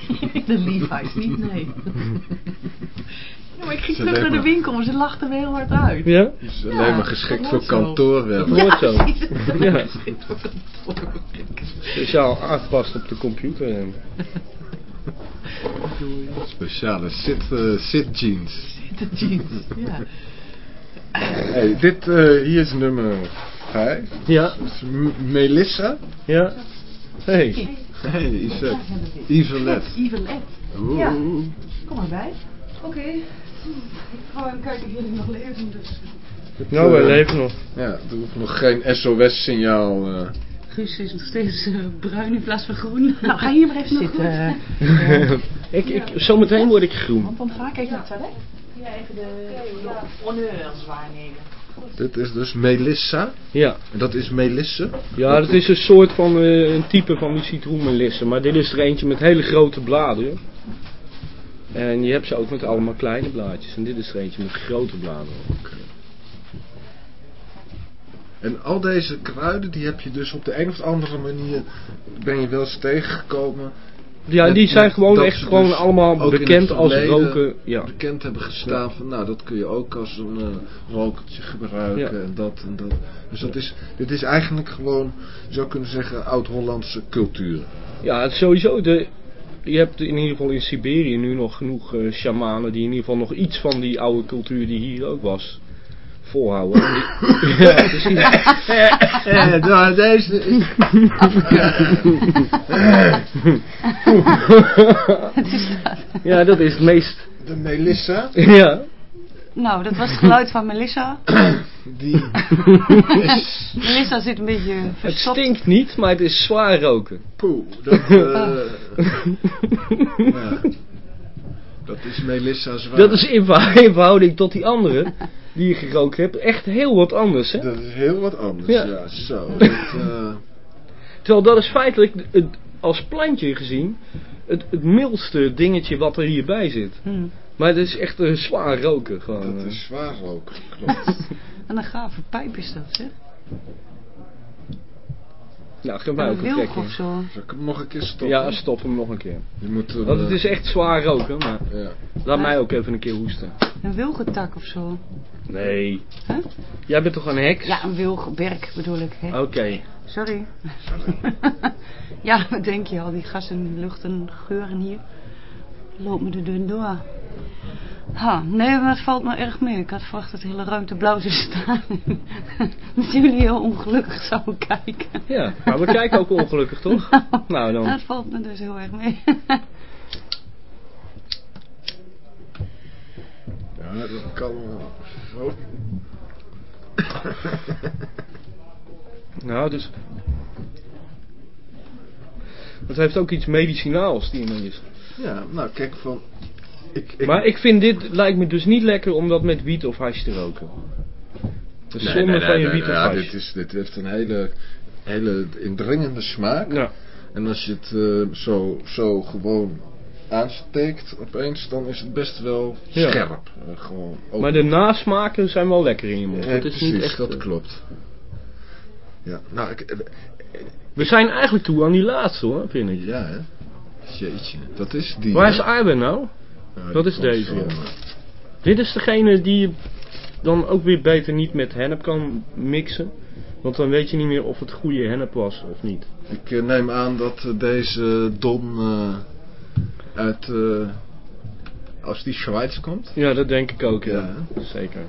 S3: *laughs* de Levi's niet, nee. *laughs* Ja, maar ik ging terug naar de winkel en ze lachten me heel hard uit.
S2: Ja?
S1: Het is
S3: Ja,
S1: alleen maar geschikt voor kantoorwerk.
S2: Dat hoort zo.
S3: precies. *laughs*
S2: Ja.
S3: Geschikt voor kantoorwerk.
S2: Speciaal aangepast op de computer. en-
S1: Speciale sit, eh, sit jeans.
S3: De jeans, ja.
S1: Hey, dit eh, hier is nummer 5.
S2: Ja,
S1: Melissa.
S2: ja. Hey.
S1: Hey, Yvette. Yvelet. Oeh.
S3: Ja. Kom maar bij. Oké. Ik ga even kijken of jullie nog leven. Dus.
S2: Nou, wij leven nog.
S1: Ja, er hoeft nog geen SOS-signaal. eh.
S4: Guus is nog steeds eh, bruin in plaats van groen.
S3: Nou, ga hier maar even zitten.
S2: ik, ik, zometeen word ik groen.
S3: Want dan ga ik even naar het toilet. Ja, even de, honneurs waarnemen.
S1: Dit is dus Melissa.
S2: Ja.
S1: En dat is Melisse.
S2: Ja, dat is een soort van, eh, een type van die citroenmelisse. Maar dit is er eentje met hele grote bladeren. En je hebt ze ook met allemaal kleine blaadjes. En dit is er eentje met grote bladeren.
S1: En al deze kruiden, die heb je dus op de een of andere manier, ben je wel eens tegengekomen.
S2: Ja, die zijn gewoon echt gewoon
S1: dus
S2: allemaal bekend als roken. Ja.
S1: Bekend hebben gestaan van, nou dat kun je ook als een eh, rokertje gebruiken
S2: Ja.
S1: en dat en dat. Dus dat is, dit is eigenlijk gewoon, je zou kunnen zeggen, oud-Hollandse cultuur.
S2: Ja, sowieso de... Je hebt in ieder geval in Siberië nu nog genoeg eh shamanen die in ieder geval nog iets van die oude cultuur die hier ook was volhouden. *laughs* Ja, precies.
S1: Nou, deze is... *laughs*
S2: ja, dat is het meest...
S1: De Melissa.
S2: Ja.
S4: Nou, dat was het geluid van Melissa. *coughs*
S1: Die is... *laughs*
S4: Melissa zit een beetje
S2: Het
S4: verstopt.
S2: stinkt niet, maar het is zwaar roken.
S1: Poeh, dat... *laughs* eh, ja. Dat is Melissa zwaar.
S2: Dat is in verho- in verhouding tot die andere die je gerookt hebt echt heel wat anders. Hè?
S1: Dat is heel wat anders,
S2: Ja.
S1: ja. zo. *laughs* Dat, eh,
S2: Terwijl dat is feitelijk het, als plantje gezien het, het mildste dingetje wat er hierbij zit.
S4: Hm.
S2: Maar het is echt een zwaar roken gewoon.
S1: dat
S2: eh.
S1: is zwaar roken, *laughs* klopt.
S4: En een gave pijp is dat, hè?
S2: Nou, geef mij
S4: Een
S2: ook een
S4: wilg
S2: trekje.
S4: of zo.
S1: Zal ik hem nog een keer stoppen?
S2: Ja, stop hem nog een keer.
S1: Je moet
S2: Want het
S1: eh,
S2: is echt zwaar roken, maar
S1: ja.
S2: laat mij ook even een keer hoesten.
S4: Een wilgetak of zo.
S2: Nee.
S4: Huh?
S2: Jij bent toch een heks?
S4: Ja, een wilgeberk bedoel ik, hè?
S2: Oké.
S4: Sorry. *laughs* ja, wat denk je al? Die gas en lucht en geuren hier. Loopt me de dun door. Ha, nee, maar het valt me erg mee. Ik had verwacht dat de hele ruimte blauw zou staan. *laughs* dat jullie heel ongelukkig zouden kijken.
S2: Ja, maar we kijken ook ongelukkig, toch? *laughs* Nou, dan.
S4: Dat valt me dus heel erg mee. *laughs*
S1: ja, dat kan wel. Zo.
S2: Nou, dus... Het heeft ook iets medicinaals, die manier.
S1: Ja, nou kijk van... Ik, ik,
S2: Maar ik vind dit, lijkt me dus niet lekker om dat met wiet of hash te roken. De
S1: Nee,
S2: van je wiet of
S1: ja,
S2: hash.
S1: dit, is, dit heeft een hele, hele indringende smaak.
S2: Ja.
S1: En als je het eh, zo, zo gewoon aansteekt opeens, dan is het best wel
S2: Ja.
S1: scherp. Eh, gewoon
S2: Maar de nasmaken zijn wel lekker in je mond.
S1: Ja,
S2: het is
S1: precies,
S2: niet echt...
S1: dat klopt. Ja, nou, ik, eh,
S2: We zijn eigenlijk toe aan die laatste hoor, vind ik.
S1: ja hè. Jeetje, dat is die.
S2: Waar is Arben nou?
S1: Ja,
S2: dat is deze. Dit is degene die je dan ook weer beter niet met hennep kan mixen. Want dan weet je niet meer of het goede hennep was of niet.
S1: Ik eh, neem aan dat eh, deze Don eh, uit, als die Schweiz komt.
S2: Ja, dat denk ik ook, ja.
S1: Ja,
S2: Zeker.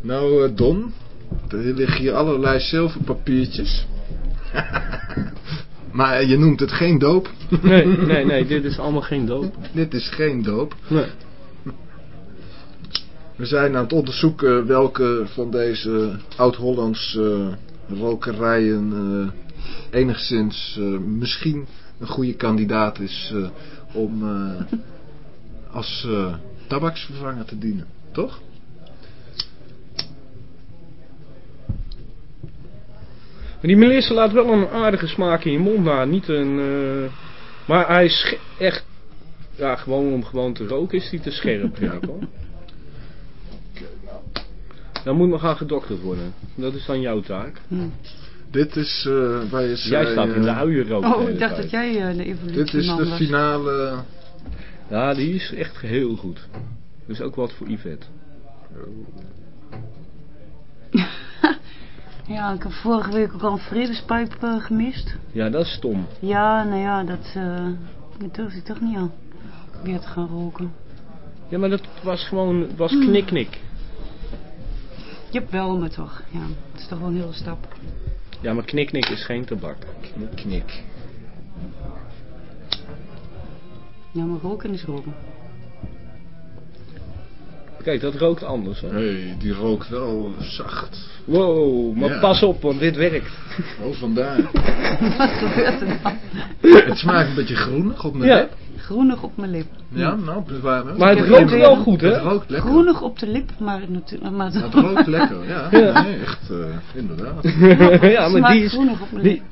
S1: Nou, Don, er liggen hier allerlei zilverpapiertjes. *laughs* maar je noemt het geen doop.
S2: Nee, nee, nee, dit is allemaal geen doop. *laughs*
S1: Dit is geen doop.
S2: Nee.
S1: We zijn aan het onderzoeken welke van deze oud-Hollandse eh, rokerijen eh, enigszins eh, misschien een goede kandidaat is om als tabaksvervanger te dienen. Toch?
S2: Die Melissa laat wel een aardige smaak in je mond na. Niet een... eh, Maar hij is echt... Ja, gewoon om gewoon te roken is hij te scherp, *laughs* vind ik hoor. Dan moet nog aan gedokterd worden. Dat is dan jouw taak.
S4: Hm.
S1: Dit is eh, waar je.
S2: Jij staat in de
S1: eh,
S2: uien roken.
S4: Oh, ik dacht dat jij eh, de evolutie
S1: Dit is de
S4: was.
S1: finale...
S2: Ja, die is echt heel goed. Dus ook wat voor Yvette. *laughs*
S4: Ja, ik heb vorige week ook al een vredespijp eh, gemist.
S2: Ja, dat is stom.
S4: Ja, nou ja, dat, eh dat durfde ik toch niet aan. Weer te gaan roken.
S2: Ja, maar dat was gewoon... was knik-knik.
S4: Jawel, maar toch. Ja, het is toch wel een hele stap.
S2: Ja, maar knik-knik is geen tabak.
S1: Knik, knik.
S4: Ja, maar roken is roken.
S2: Kijk, dat rookt anders, hè.
S1: hey, die rookt wel zacht.
S2: Wow, maar
S1: Ja.
S2: pas op, want dit werkt.
S1: Oh, vandaar. *laughs*
S4: Wat gebeurt er dan?
S1: het smaakt een beetje groenig op mijn
S2: Ja,
S1: lip.
S4: Groenig op mijn lip.
S1: Ja, nou, bewaar me.
S2: maar het rookt wel goed,
S1: Het
S2: hè.
S1: rookt lekker.
S4: Groenig op de lip, maar natuurlijk... Maar
S1: Het rookt lekker, ja.
S2: Ja.
S1: Nee, echt, eh, inderdaad. *laughs*
S2: ja, maar
S4: smaakt
S2: die is,
S4: groenig op mijn lip.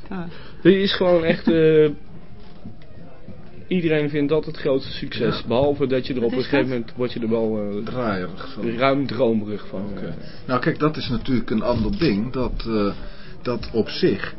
S2: Die is gewoon echt... eh, iedereen vindt dat het grootste succes.
S1: Ja.
S2: Behalve dat je er
S4: Wat
S2: op een gegeven
S4: dat?
S2: moment... word je er wel
S1: Draaierig van.
S2: ruim dromerig van.
S1: Oké.
S2: eh.
S1: Nou, kijk, dat is natuurlijk een ander ding. Dat, eh, dat op zich.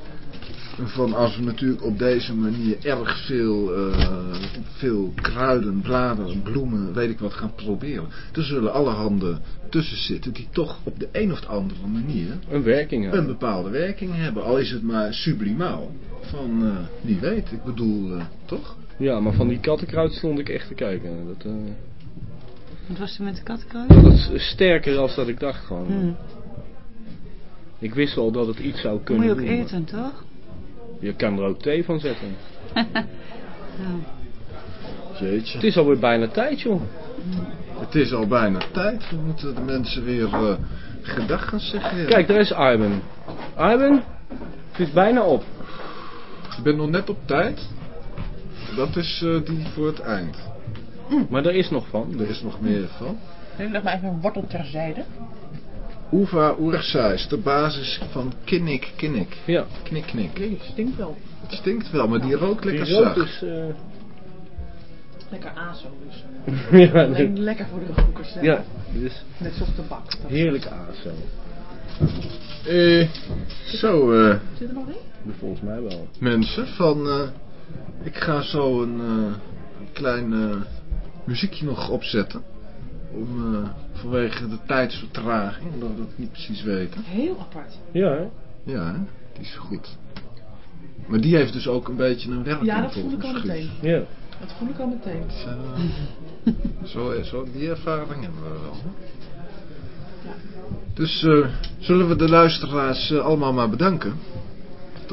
S1: Van als we natuurlijk op deze manier erg veel, eh, veel kruiden, bladeren, bloemen, weet ik wat gaan proberen. Er zullen allerhande tussen zitten die toch op de een of de andere manier
S2: Een werking
S1: een bepaalde werking hebben. Al is het maar sublimaal. Van, eh, wie weet, ik bedoel, eh, toch?
S2: Ja, maar van die kattenkruid stond ik echt te kijken. Dat, eh,
S4: Wat was er met de kattenkruid?
S2: dat is sterker dan dat ik dacht gewoon.
S4: Hm.
S2: Ik wist wel dat het iets zou
S4: Moet
S2: kunnen
S4: je ook
S2: doen, maar
S4: eten, toch?
S2: Je kan er ook thee van zetten. *laughs*
S4: Ja.
S1: Jeetje.
S2: Het is alweer bijna tijd, joh.
S1: Het is al bijna tijd. We moeten de mensen weer eh gedag gaan zeggen.
S2: Kijk, daar is Arben. Arben, het is bijna op.
S1: Ik ben nog net op tijd. Dat is eh, die voor het eind.
S2: Maar er is nog van.
S1: Er is nog meer van.
S5: Nu leg maar even een wortel terzijde.
S1: Uva Ursa is de basis van Kinnik Kinnik.
S2: Ja.
S1: Knik Knik.
S5: Nee, het stinkt wel.
S1: Het stinkt wel, maar die rookt lekker
S2: Die rook
S1: zacht.
S2: is... eh,
S3: Lekker azo dus. *laughs*
S2: ja,
S3: Alleen lekker voor de rookers. hè.
S2: ja, dus
S3: Net zoals tabak.
S2: Heerlijk aso.
S1: Eh, zo, eh,
S3: Zit er nog in?
S2: Volgens mij wel.
S1: mensen, van... eh, ik ga zo een, eh, een klein eh, muziekje nog opzetten. Om, eh, vanwege de tijdsvertraging, omdat we het niet precies weten.
S3: Heel apart.
S2: Ja, hè?
S1: Ja, hè? die is goed. Maar die heeft dus ook een beetje een werking
S3: Ja, dat voel ik al meteen.
S2: Ja.
S3: Dat voel ik al meteen. *laughs*
S1: Zo, zo, zo, die ervaring hebben we wel. Dus eh, zullen we de luisteraars allemaal maar bedanken?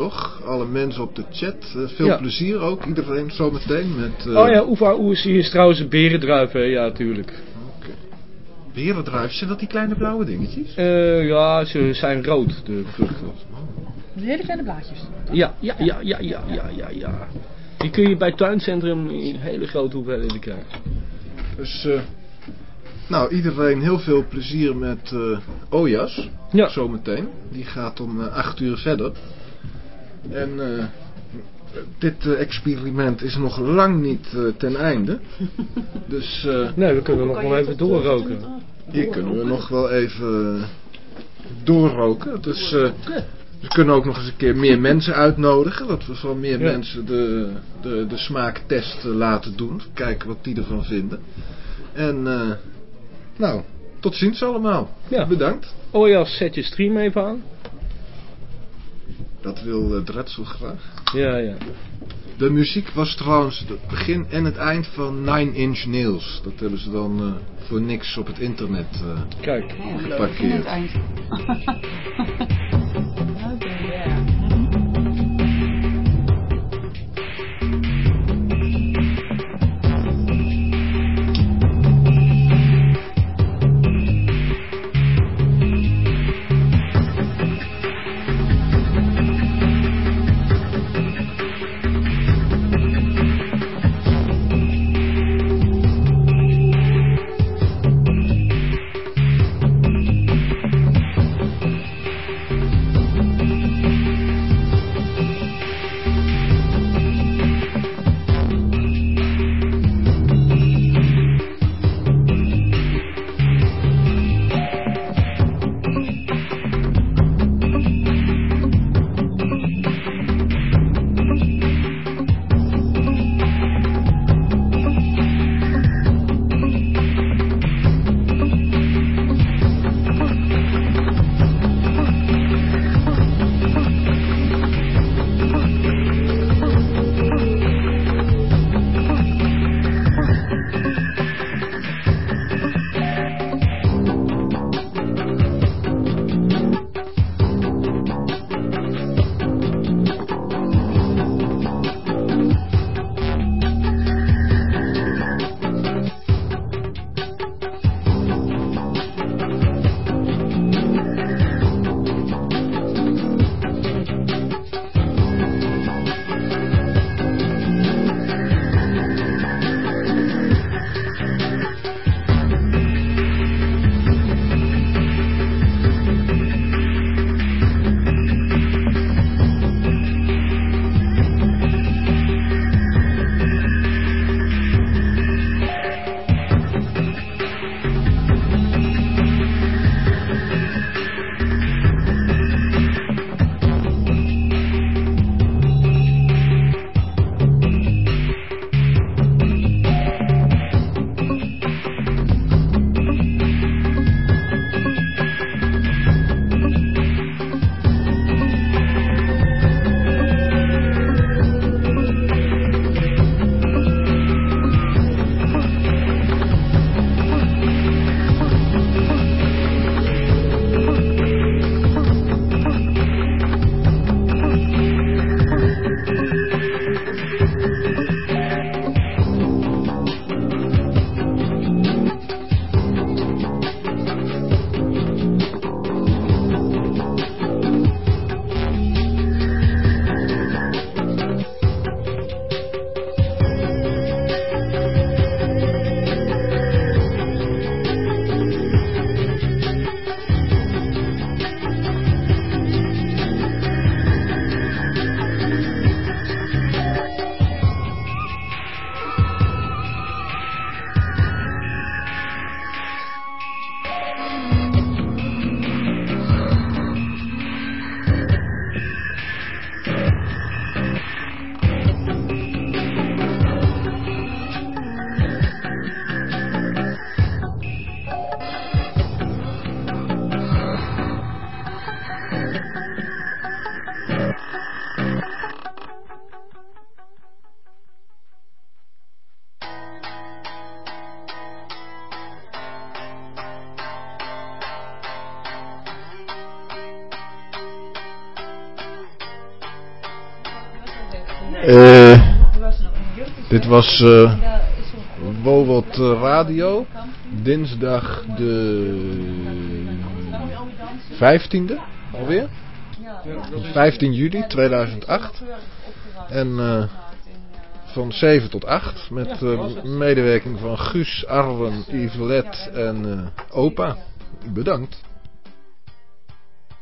S1: Toch? Alle mensen op de chat. eh, veel
S2: Ja.
S1: plezier ook. Iedereen zometeen met... eh
S2: Oh ja, Oeva Oersie is trouwens een berendruif, hè? Ja, tuurlijk.
S1: Oké. Berendruifjes, zijn dat die kleine blauwe dingetjes?
S2: Eh, ja, ze zijn rood, de vruchten.
S5: Met hele kleine blaadjes.
S2: Ja, ja, ja, ja, ja, ja, ja, ja. Die kun je bij het tuincentrum in hele grote hoeveelheden krijgen.
S1: Dus, eh, nou, iedereen heel veel plezier met eh Ojas.
S2: Ja.
S1: Zometeen. Die gaat om eh, acht uur verder. En eh, dit eh, experiment is nog lang niet eh, ten einde. *laughs* Dus eh,
S2: Nee, we kunnen nog wel even doorroken.
S1: hier kunnen we nog wel even doorroken. Dus eh, we kunnen ook nog eens een keer meer mensen uitnodigen. Dat we van meer
S2: Ja.
S1: mensen de, de, de smaaktest laten doen. Kijken wat die ervan vinden. En eh, nou, tot ziens allemaal.
S2: Ja.
S1: Bedankt.
S2: Oh ja, zet je stream even aan.
S1: Dat wil uh, Dretzel graag.
S2: Ja, ja.
S1: De muziek was trouwens het begin en het eind van Nine Inch Nails. Dat hebben ze dan eh, voor niks op het internet eh,
S2: Kijk.
S1: Geparkeerd.
S4: Het eind. *laughs*
S1: was uh, Radio. Dinsdag de 15e alweer. 15 juli 2008. En uh, van 7 tot 8 met uh, medewerking van Guus, Arwen, Yvelet en Opa. Bedankt.